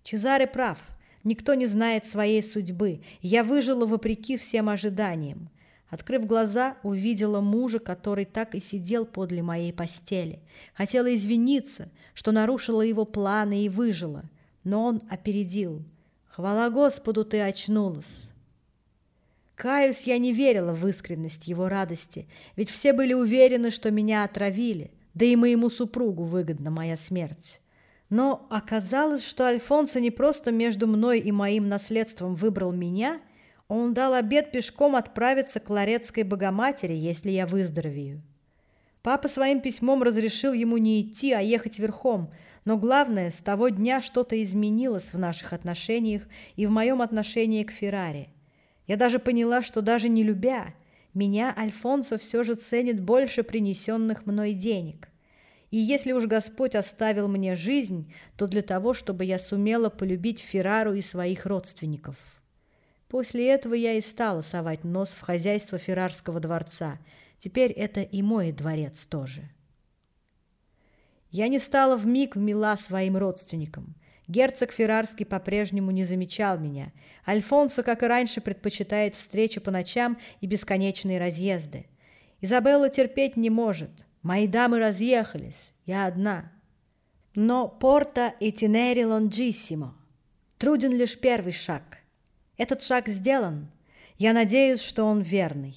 Чезаре прав. Никто не знает своей судьбы. Я выжила вопреки всем ожиданиям. Открыв глаза, увидела мужа, который так и сидел подле моей постели. Хотела извиниться, что нарушила его планы и выжила, но он опередил. «Хвала Господу, ты очнулась!» Каюсь, я не верила в искренность его радости, ведь все были уверены, что меня отравили, да и моему супругу выгодна моя смерть. Но оказалось, что Альфонсо не просто между мной и моим наследством выбрал меня, он дал обет пешком отправиться к Ларецкой Богоматери, если я выздоровею. Папа своим письмом разрешил ему не идти, а ехать верхом, но главное, с того дня что-то изменилось в наших отношениях и в моем отношении к Феррари. Я даже поняла, что даже не любя, меня Альфонсо все же ценит больше принесенных мной денег. И если уж Господь оставил мне жизнь, то для того, чтобы я сумела полюбить Феррару и своих родственников. После этого я и стала совать нос в хозяйство Феррарского дворца. Теперь это и мой дворец тоже. Я не стала вмиг мила своим родственникам. Герцог Феррарский по-прежнему не замечал меня. Альфонсо, как и раньше, предпочитает встречи по ночам и бесконечные разъезды. Изабелла терпеть не может. Мои дамы разъехались. Я одна. Но порта и лонджиссимо. Труден лишь первый шаг. Этот шаг сделан. Я надеюсь, что он верный.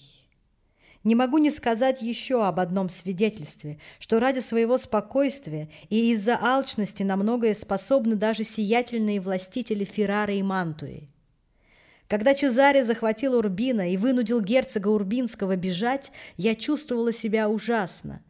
Не могу не сказать еще об одном свидетельстве, что ради своего спокойствия и из-за алчности на многое способны даже сиятельные властители Феррары и Мантуи. Когда Чезаре захватил Урбина и вынудил герцога Урбинского бежать, я чувствовала себя ужасно.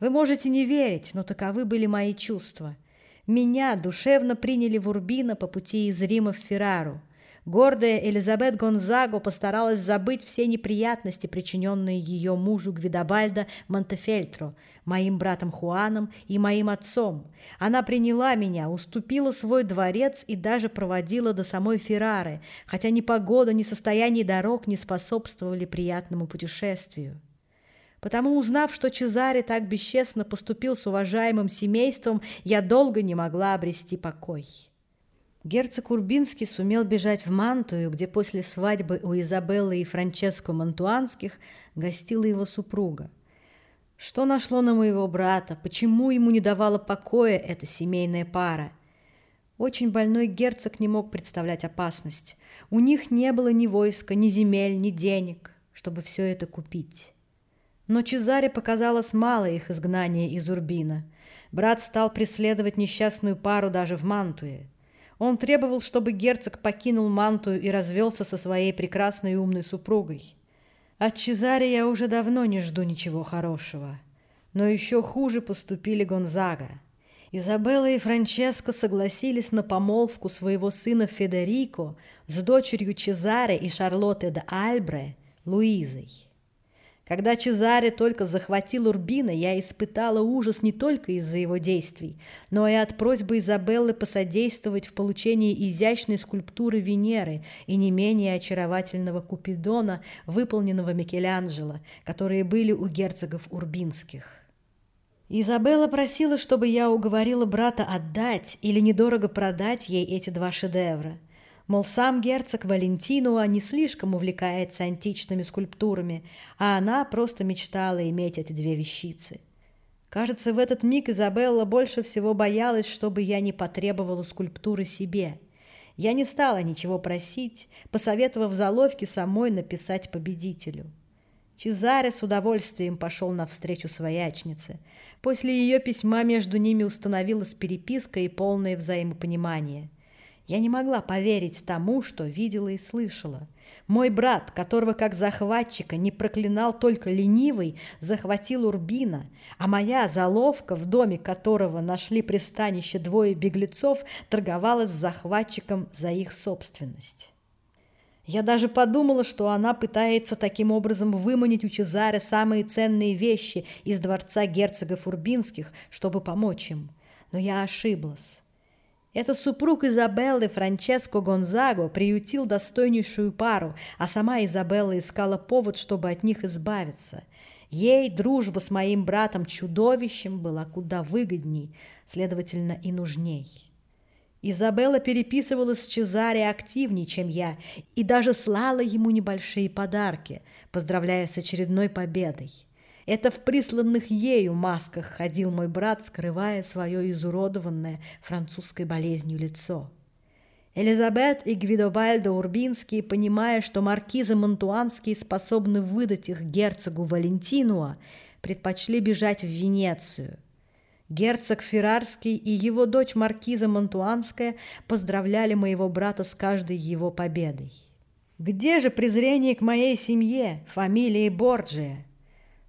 Вы можете не верить, но таковы были мои чувства. Меня душевно приняли в Урбино по пути из Рима в Феррару. Гордая Элизабет Гонзаго постаралась забыть все неприятности, причиненные ее мужу Гвидобальдо Монтефельтро, моим братом Хуаном и моим отцом. Она приняла меня, уступила свой дворец и даже проводила до самой Феррары, хотя ни погода, ни состояние дорог не способствовали приятному путешествию. Потому, узнав, что Чезаре так бесчестно поступил с уважаемым семейством, я долго не могла обрести покой. Герцог Урбинский сумел бежать в Мантую, где после свадьбы у Изабеллы и Франческо Мантуанских гостила его супруга. Что нашло на моего брата? Почему ему не давала покоя эта семейная пара? Очень больной герцог не мог представлять опасность. У них не было ни войска, ни земель, ни денег, чтобы все это купить. Но Чезаре показалось мало их изгнания из Урбина. Брат стал преследовать несчастную пару даже в Мантуе. Он требовал, чтобы герцог покинул Мантую и развелся со своей прекрасной и умной супругой. От Чезаре я уже давно не жду ничего хорошего. Но еще хуже поступили Гонзага. Изабелла и Франческо согласились на помолвку своего сына Федерико с дочерью Чезаре и Шарлотты де Альбре, Луизой. Когда Чезаре только захватил Урбина, я испытала ужас не только из-за его действий, но и от просьбы Изабеллы посодействовать в получении изящной скульптуры Венеры и не менее очаровательного Купидона, выполненного Микеланджело, которые были у герцогов Урбинских. Изабелла просила, чтобы я уговорила брата отдать или недорого продать ей эти два шедевра – Мол, сам герцог Валентинуа не слишком увлекается античными скульптурами, а она просто мечтала иметь эти две вещицы. Кажется, в этот миг Изабелла больше всего боялась, чтобы я не потребовала скульптуры себе. Я не стала ничего просить, посоветовав заловке самой написать победителю. Чезаре с удовольствием пошел навстречу своячнице. После ее письма между ними установилась переписка и полное взаимопонимание – я не могла поверить тому, что видела и слышала. Мой брат, которого как захватчика не проклинал только ленивый, захватил Урбина, а моя заловка, в доме которого нашли пристанище двое беглецов, торговалась с захватчиком за их собственность. Я даже подумала, что она пытается таким образом выманить у Чезаре самые ценные вещи из дворца герцогов Урбинских, чтобы помочь им. Но я ошиблась. Это супруг Изабеллы Франческо Гонзаго приютил достойнейшую пару, а сама Изабелла искала повод, чтобы от них избавиться. Ей дружба с моим братом-чудовищем была куда выгодней, следовательно, и нужней. Изабелла переписывалась с Чезаре активнее, чем я, и даже слала ему небольшие подарки, поздравляя с очередной победой. Это в присланных ею масках ходил мой брат, скрывая свое изуродованное французской болезнью лицо. Элизабет и Гвидобальдо Урбинские, понимая, что маркизы Монтуанские способны выдать их герцогу Валентинуа, предпочли бежать в Венецию. Герцог Феррарский и его дочь маркиза Монтуанская поздравляли моего брата с каждой его победой. Где же презрение к моей семье, фамилии Борджия?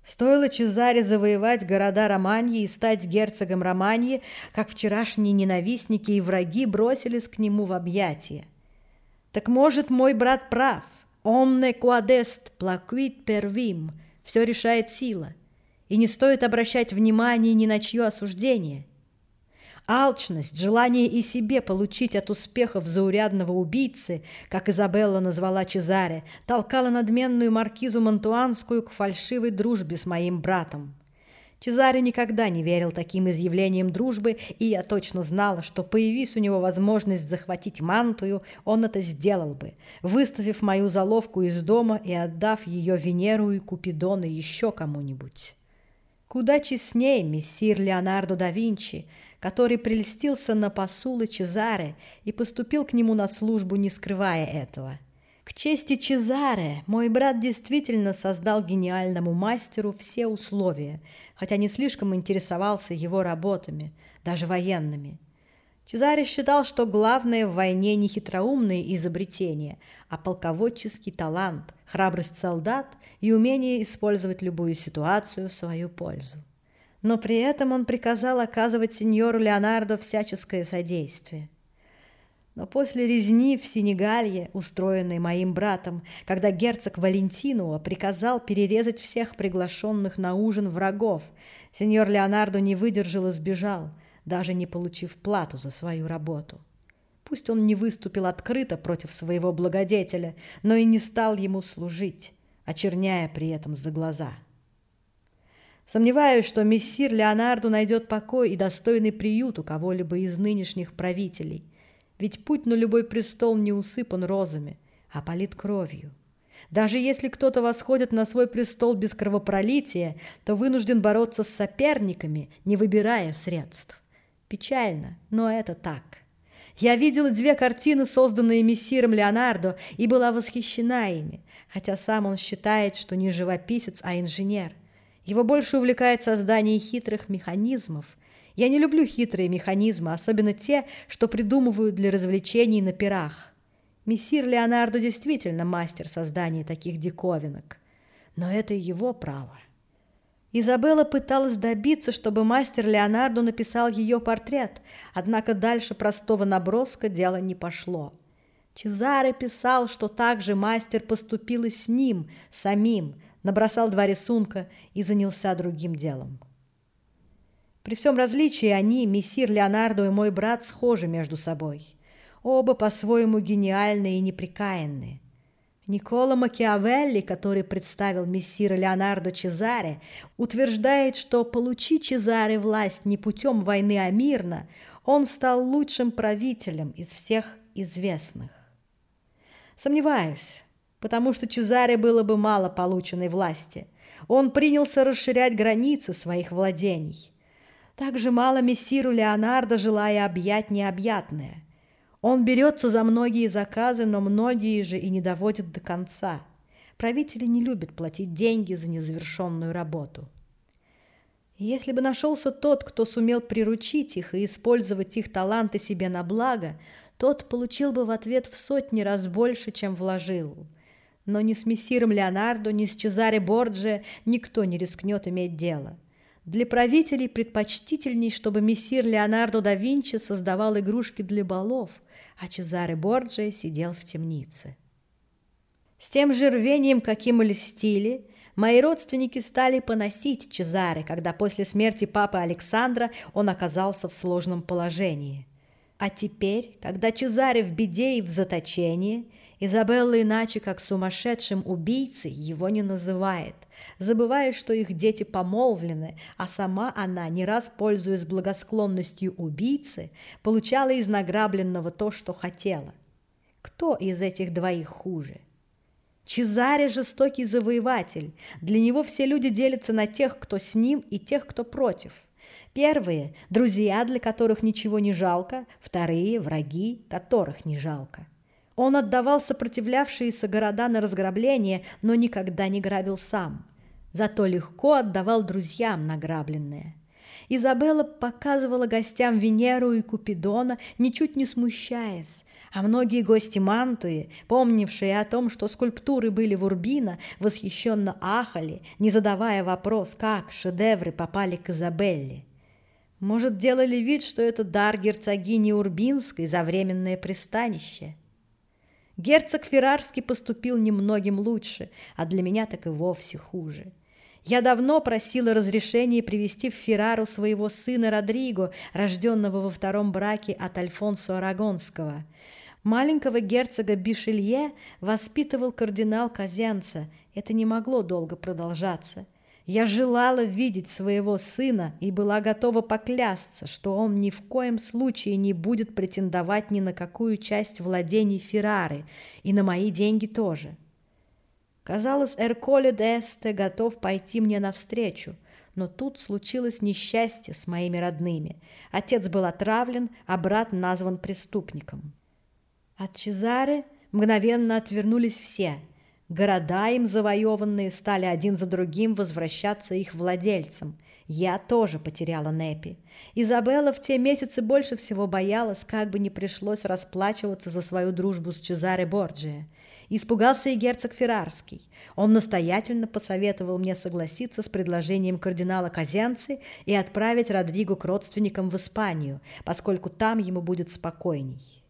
Стоило Чезаре завоевать города Романьи и стать герцогом Романьи, как вчерашние ненавистники и враги бросились к нему в объятия. Так может, мой брат прав. «Omne quadest placuit первим» – все решает сила. И не стоит обращать внимания ни на чье осуждение – Алчность, желание и себе получить от успехов заурядного убийцы, как Изабелла назвала Чезаре, толкала надменную маркизу Монтуанскую к фальшивой дружбе с моим братом. Чезаре никогда не верил таким изъявлениям дружбы, и я точно знала, что, появись у него возможность захватить мантую, он это сделал бы, выставив мою заловку из дома и отдав ее Венеру и Купидона еще кому-нибудь. Куда честнее мессир Леонардо да Винчи, который прельстился на посулы Чезаре и поступил к нему на службу, не скрывая этого – к чести Чезаре, мой брат действительно создал гениальному мастеру все условия, хотя не слишком интересовался его работами, даже военными. Чезаре считал, что главное в войне не хитроумные изобретения, а полководческий талант, храбрость солдат и умение использовать любую ситуацию в свою пользу. Но при этом он приказал оказывать сеньору Леонардо всяческое содействие. Но после резни в Сенегалье, устроенной моим братом, когда герцог Валентинуа приказал перерезать всех приглашенных на ужин врагов, сеньор Леонардо не выдержал и сбежал, даже не получив плату за свою работу. Пусть он не выступил открыто против своего благодетеля, но и не стал ему служить, очерняя при этом за глаза. Сомневаюсь, что мессир Леонардо найдет покой и достойный приют у кого-либо из нынешних правителей – ведь путь на любой престол не усыпан розами, а полит кровью. Даже если кто-то восходит на свой престол без кровопролития, то вынужден бороться с соперниками, не выбирая средств. Печально, но это так. Я видела две картины, созданные мессиром Леонардо, и была восхищена ими, хотя сам он считает, что не живописец, а инженер. Его больше увлекает создание хитрых механизмов – я не люблю хитрые механизмы, особенно те, что придумывают для развлечений на пирах. Мессир Леонардо действительно мастер создания таких диковинок. Но это его право. Изабелла пыталась добиться, чтобы мастер Леонардо написал ее портрет, однако дальше простого наброска дело не пошло. Чезаре писал, что также мастер поступил и с ним, самим, набросал два рисунка и занялся другим делом. При всем различии они, мессир Леонардо и мой брат, схожи между собой. Оба по-своему гениальны и неприкаянны. Никола Макиавелли, который представил мессира Леонардо Чезаре, утверждает, что, получи Чезаре власть не путем войны, а мирно, он стал лучшим правителем из всех известных. Сомневаюсь, потому что Чезаре было бы мало полученной власти. Он принялся расширять границы своих владений. Так же мало мессиру Леонардо, желая объять необъятное. Он берется за многие заказы, но многие же и не доводит до конца. Правители не любят платить деньги за незавершенную работу. Если бы нашелся тот, кто сумел приручить их и использовать их таланты себе на благо, тот получил бы в ответ в сотни раз больше, чем вложил. Но ни с мессиром Леонардо, ни с Чезаре Борджи никто не рискнет иметь дело. Для правителей предпочтительней, чтобы мессир Леонардо да Винчи создавал игрушки для балов, а Чезаре Борджиа сидел в темнице. С тем же рвением, каким льстили, мои родственники стали поносить Чезаре, когда после смерти папы Александра он оказался в сложном положении. А теперь, когда Чезаре в беде и в заточении – Изабелла иначе, как сумасшедшим убийцей, его не называет, забывая, что их дети помолвлены, а сама она, не раз пользуясь благосклонностью убийцы, получала из награбленного то, что хотела. Кто из этих двоих хуже? Чезаре – жестокий завоеватель. Для него все люди делятся на тех, кто с ним, и тех, кто против. Первые – друзья, для которых ничего не жалко, вторые – враги, которых не жалко. Он отдавал сопротивлявшиеся города на разграбление, но никогда не грабил сам. Зато легко отдавал друзьям награбленное. Изабелла показывала гостям Венеру и Купидона, ничуть не смущаясь, а многие гости Мантуи, помнившие о том, что скульптуры были в Урбино, восхищенно ахали, не задавая вопрос, как шедевры попали к Изабелле. Может, делали вид, что это дар герцогини Урбинской за временное пристанище – Герцог Феррарский поступил немногим лучше, а для меня так и вовсе хуже. Я давно просила разрешения привести в Феррару своего сына Родриго, рожденного во втором браке от Альфонсо Арагонского. Маленького герцога Бишелье воспитывал кардинал Казенца. Это не могло долго продолжаться. Я желала видеть своего сына и была готова поклясться, что он ни в коем случае не будет претендовать ни на какую часть владений Феррары, и на мои деньги тоже. Казалось, Эрколе Десте готов пойти мне навстречу, но тут случилось несчастье с моими родными. Отец был отравлен, а брат назван преступником. От Чезаре мгновенно отвернулись все – Города им завоеванные стали один за другим возвращаться их владельцам. Я тоже потеряла Непи. Изабелла в те месяцы больше всего боялась, как бы не пришлось расплачиваться за свою дружбу с Чезаре Борджия. Испугался и герцог Феррарский. Он настоятельно посоветовал мне согласиться с предложением кардинала Казенцы и отправить Родриго к родственникам в Испанию, поскольку там ему будет спокойней.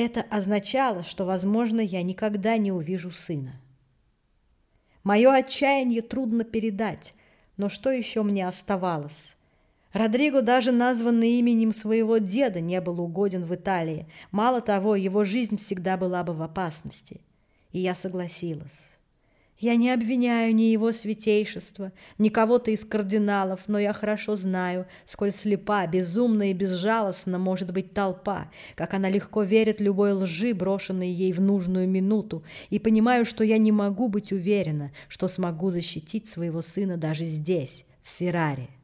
Это означало, что, возможно, я никогда не увижу сына. Мое отчаяние трудно передать, но что еще мне оставалось? Родриго, даже названный именем своего деда, не был угоден в Италии. Мало того, его жизнь всегда была бы в опасности. И я согласилась. Я не обвиняю ни его святейшества, ни кого-то из кардиналов, но я хорошо знаю, сколь слепа, безумна и безжалостна может быть толпа, как она легко верит любой лжи, брошенной ей в нужную минуту, и понимаю, что я не могу быть уверена, что смогу защитить своего сына даже здесь, в Ферраре.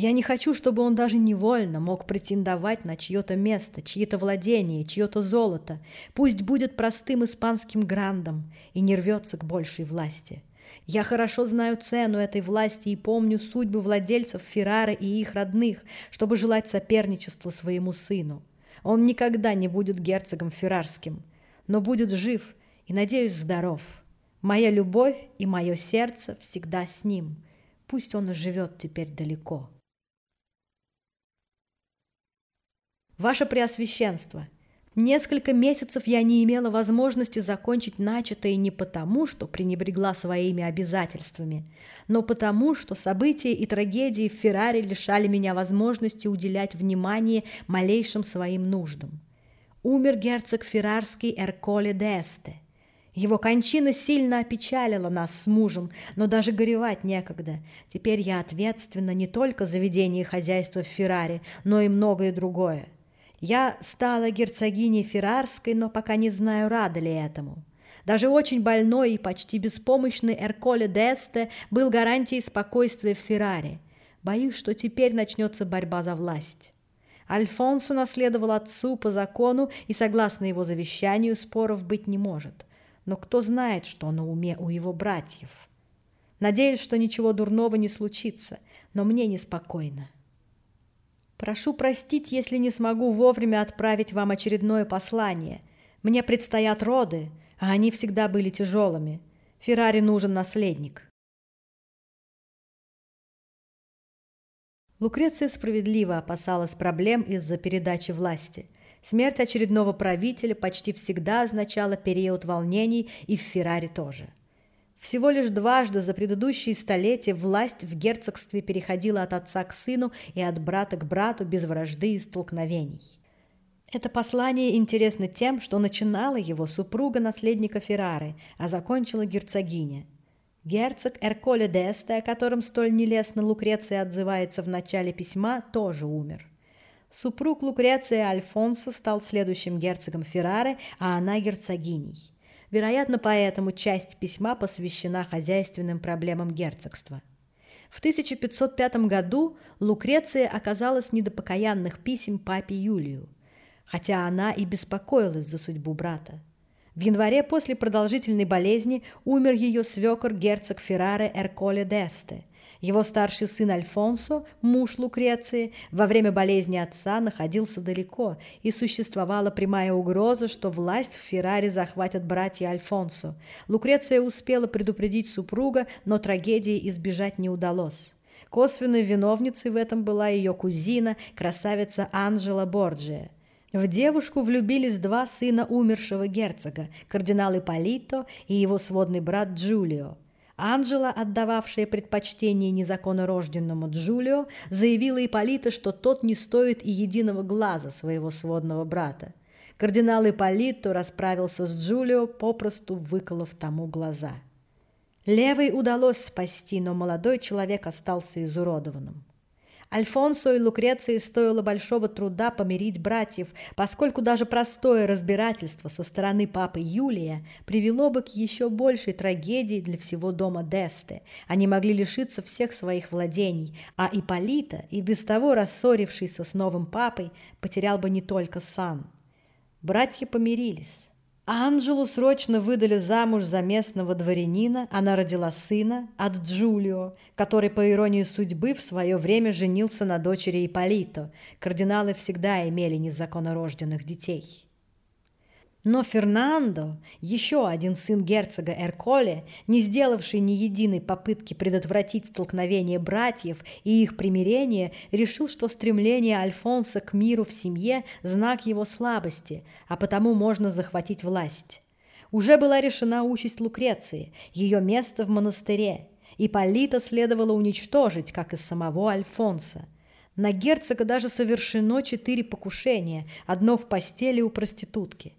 Я не хочу, чтобы он даже невольно мог претендовать на чье-то место, чьи-то владения, чье-то золото. Пусть будет простым испанским грандом и не рвется к большей власти. Я хорошо знаю цену этой власти и помню судьбы владельцев Феррары и их родных, чтобы желать соперничества своему сыну. Он никогда не будет герцогом феррарским, но будет жив и, надеюсь, здоров. Моя любовь и мое сердце всегда с ним. Пусть он живет теперь далеко. Ваше Преосвященство, несколько месяцев я не имела возможности закончить начатое не потому, что пренебрегла своими обязательствами, но потому, что события и трагедии в Ферраре лишали меня возможности уделять внимание малейшим своим нуждам. Умер герцог Феррарский Эрколе Десте. Его кончина сильно опечалила нас с мужем, но даже горевать некогда. Теперь я ответственна не только за ведение хозяйства в Ферраре, но и многое другое. Я стала герцогиней Феррарской, но пока не знаю, рада ли этому. Даже очень больной и почти беспомощный Эрколе Десте был гарантией спокойствия в Ферраре. Боюсь, что теперь начнется борьба за власть. Альфонсо наследовал отцу по закону, и, согласно его завещанию, споров быть не может. Но кто знает, что на уме у его братьев? Надеюсь, что ничего дурного не случится, но мне неспокойно. Прошу простить, если не смогу вовремя отправить вам очередное послание. Мне предстоят роды, а они всегда были тяжелыми. Феррари нужен наследник. Лукреция справедливо опасалась проблем из-за передачи власти. Смерть очередного правителя почти всегда означала период волнений, и в Феррари тоже. Всего лишь дважды за предыдущие столетия власть в герцогстве переходила от отца к сыну и от брата к брату без вражды и столкновений. Это послание интересно тем, что начинала его супруга наследника Феррары, а закончила герцогиня. Герцог Эрколе Десте, о котором столь нелестно Лукреция отзывается в начале письма, тоже умер. Супруг Лукреции Альфонсо стал следующим герцогом Феррары, а она герцогиней. Вероятно, поэтому часть письма посвящена хозяйственным проблемам герцогства. В 1505 году Лукреция оказалась не до покаянных писем папе Юлию, хотя она и беспокоилась за судьбу брата. В январе после продолжительной болезни умер ее свекор герцог Ферраре Эрколе Десте, его старший сын Альфонсо, муж Лукреции, во время болезни отца находился далеко, и существовала прямая угроза, что власть в Ферраре захватят братья Альфонсо. Лукреция успела предупредить супруга, но трагедии избежать не удалось. Косвенной виновницей в этом была ее кузина, красавица Анжела Борджия. В девушку влюбились два сына умершего герцога, кардинал Ипполито и его сводный брат Джулио. Анжела, отдававшая предпочтение незаконнорожденному Джулио, заявила Ипполита, что тот не стоит и единого глаза своего сводного брата. Кардинал Ипполито расправился с Джулио, попросту выколов тому глаза. Левой удалось спасти, но молодой человек остался изуродованным. Альфонсо и Лукреции стоило большого труда помирить братьев, поскольку даже простое разбирательство со стороны папы Юлия привело бы к еще большей трагедии для всего дома Десте. Они могли лишиться всех своих владений, а Иполита, и без того рассорившийся с новым папой, потерял бы не только сан. Братья помирились. Анжелу срочно выдали замуж за местного дворянина, она родила сына от Джулио, который, по иронии судьбы, в свое время женился на дочери Иполито. Кардиналы всегда имели незаконно рожденных детей. Но Фернандо, еще один сын герцога Эрколе, не сделавший ни единой попытки предотвратить столкновение братьев и их примирение, решил, что стремление Альфонса к миру в семье – знак его слабости, а потому можно захватить власть. Уже была решена участь Лукреции, ее место в монастыре, и Полита следовало уничтожить, как и самого Альфонса. На герцога даже совершено четыре покушения, одно в постели у проститутки.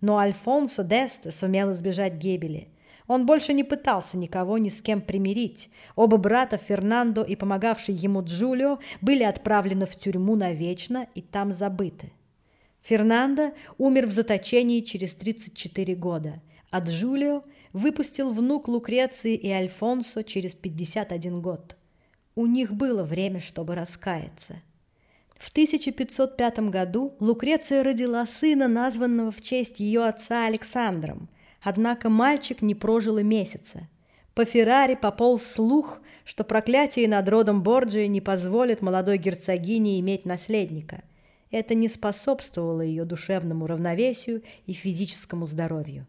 Но Альфонсо Десте сумел избежать гибели. Он больше не пытался никого ни с кем примирить. Оба брата, Фернандо и помогавший ему Джулио, были отправлены в тюрьму навечно и там забыты. Фернандо умер в заточении через 34 года, а Джулио выпустил внук Лукреции и Альфонсо через 51 год. У них было время, чтобы раскаяться. В 1505 году Лукреция родила сына, названного в честь ее отца Александром. Однако мальчик не прожил и месяца. По Феррари пополз слух, что проклятие над родом Борджи не позволит молодой герцогине иметь наследника. Это не способствовало ее душевному равновесию и физическому здоровью.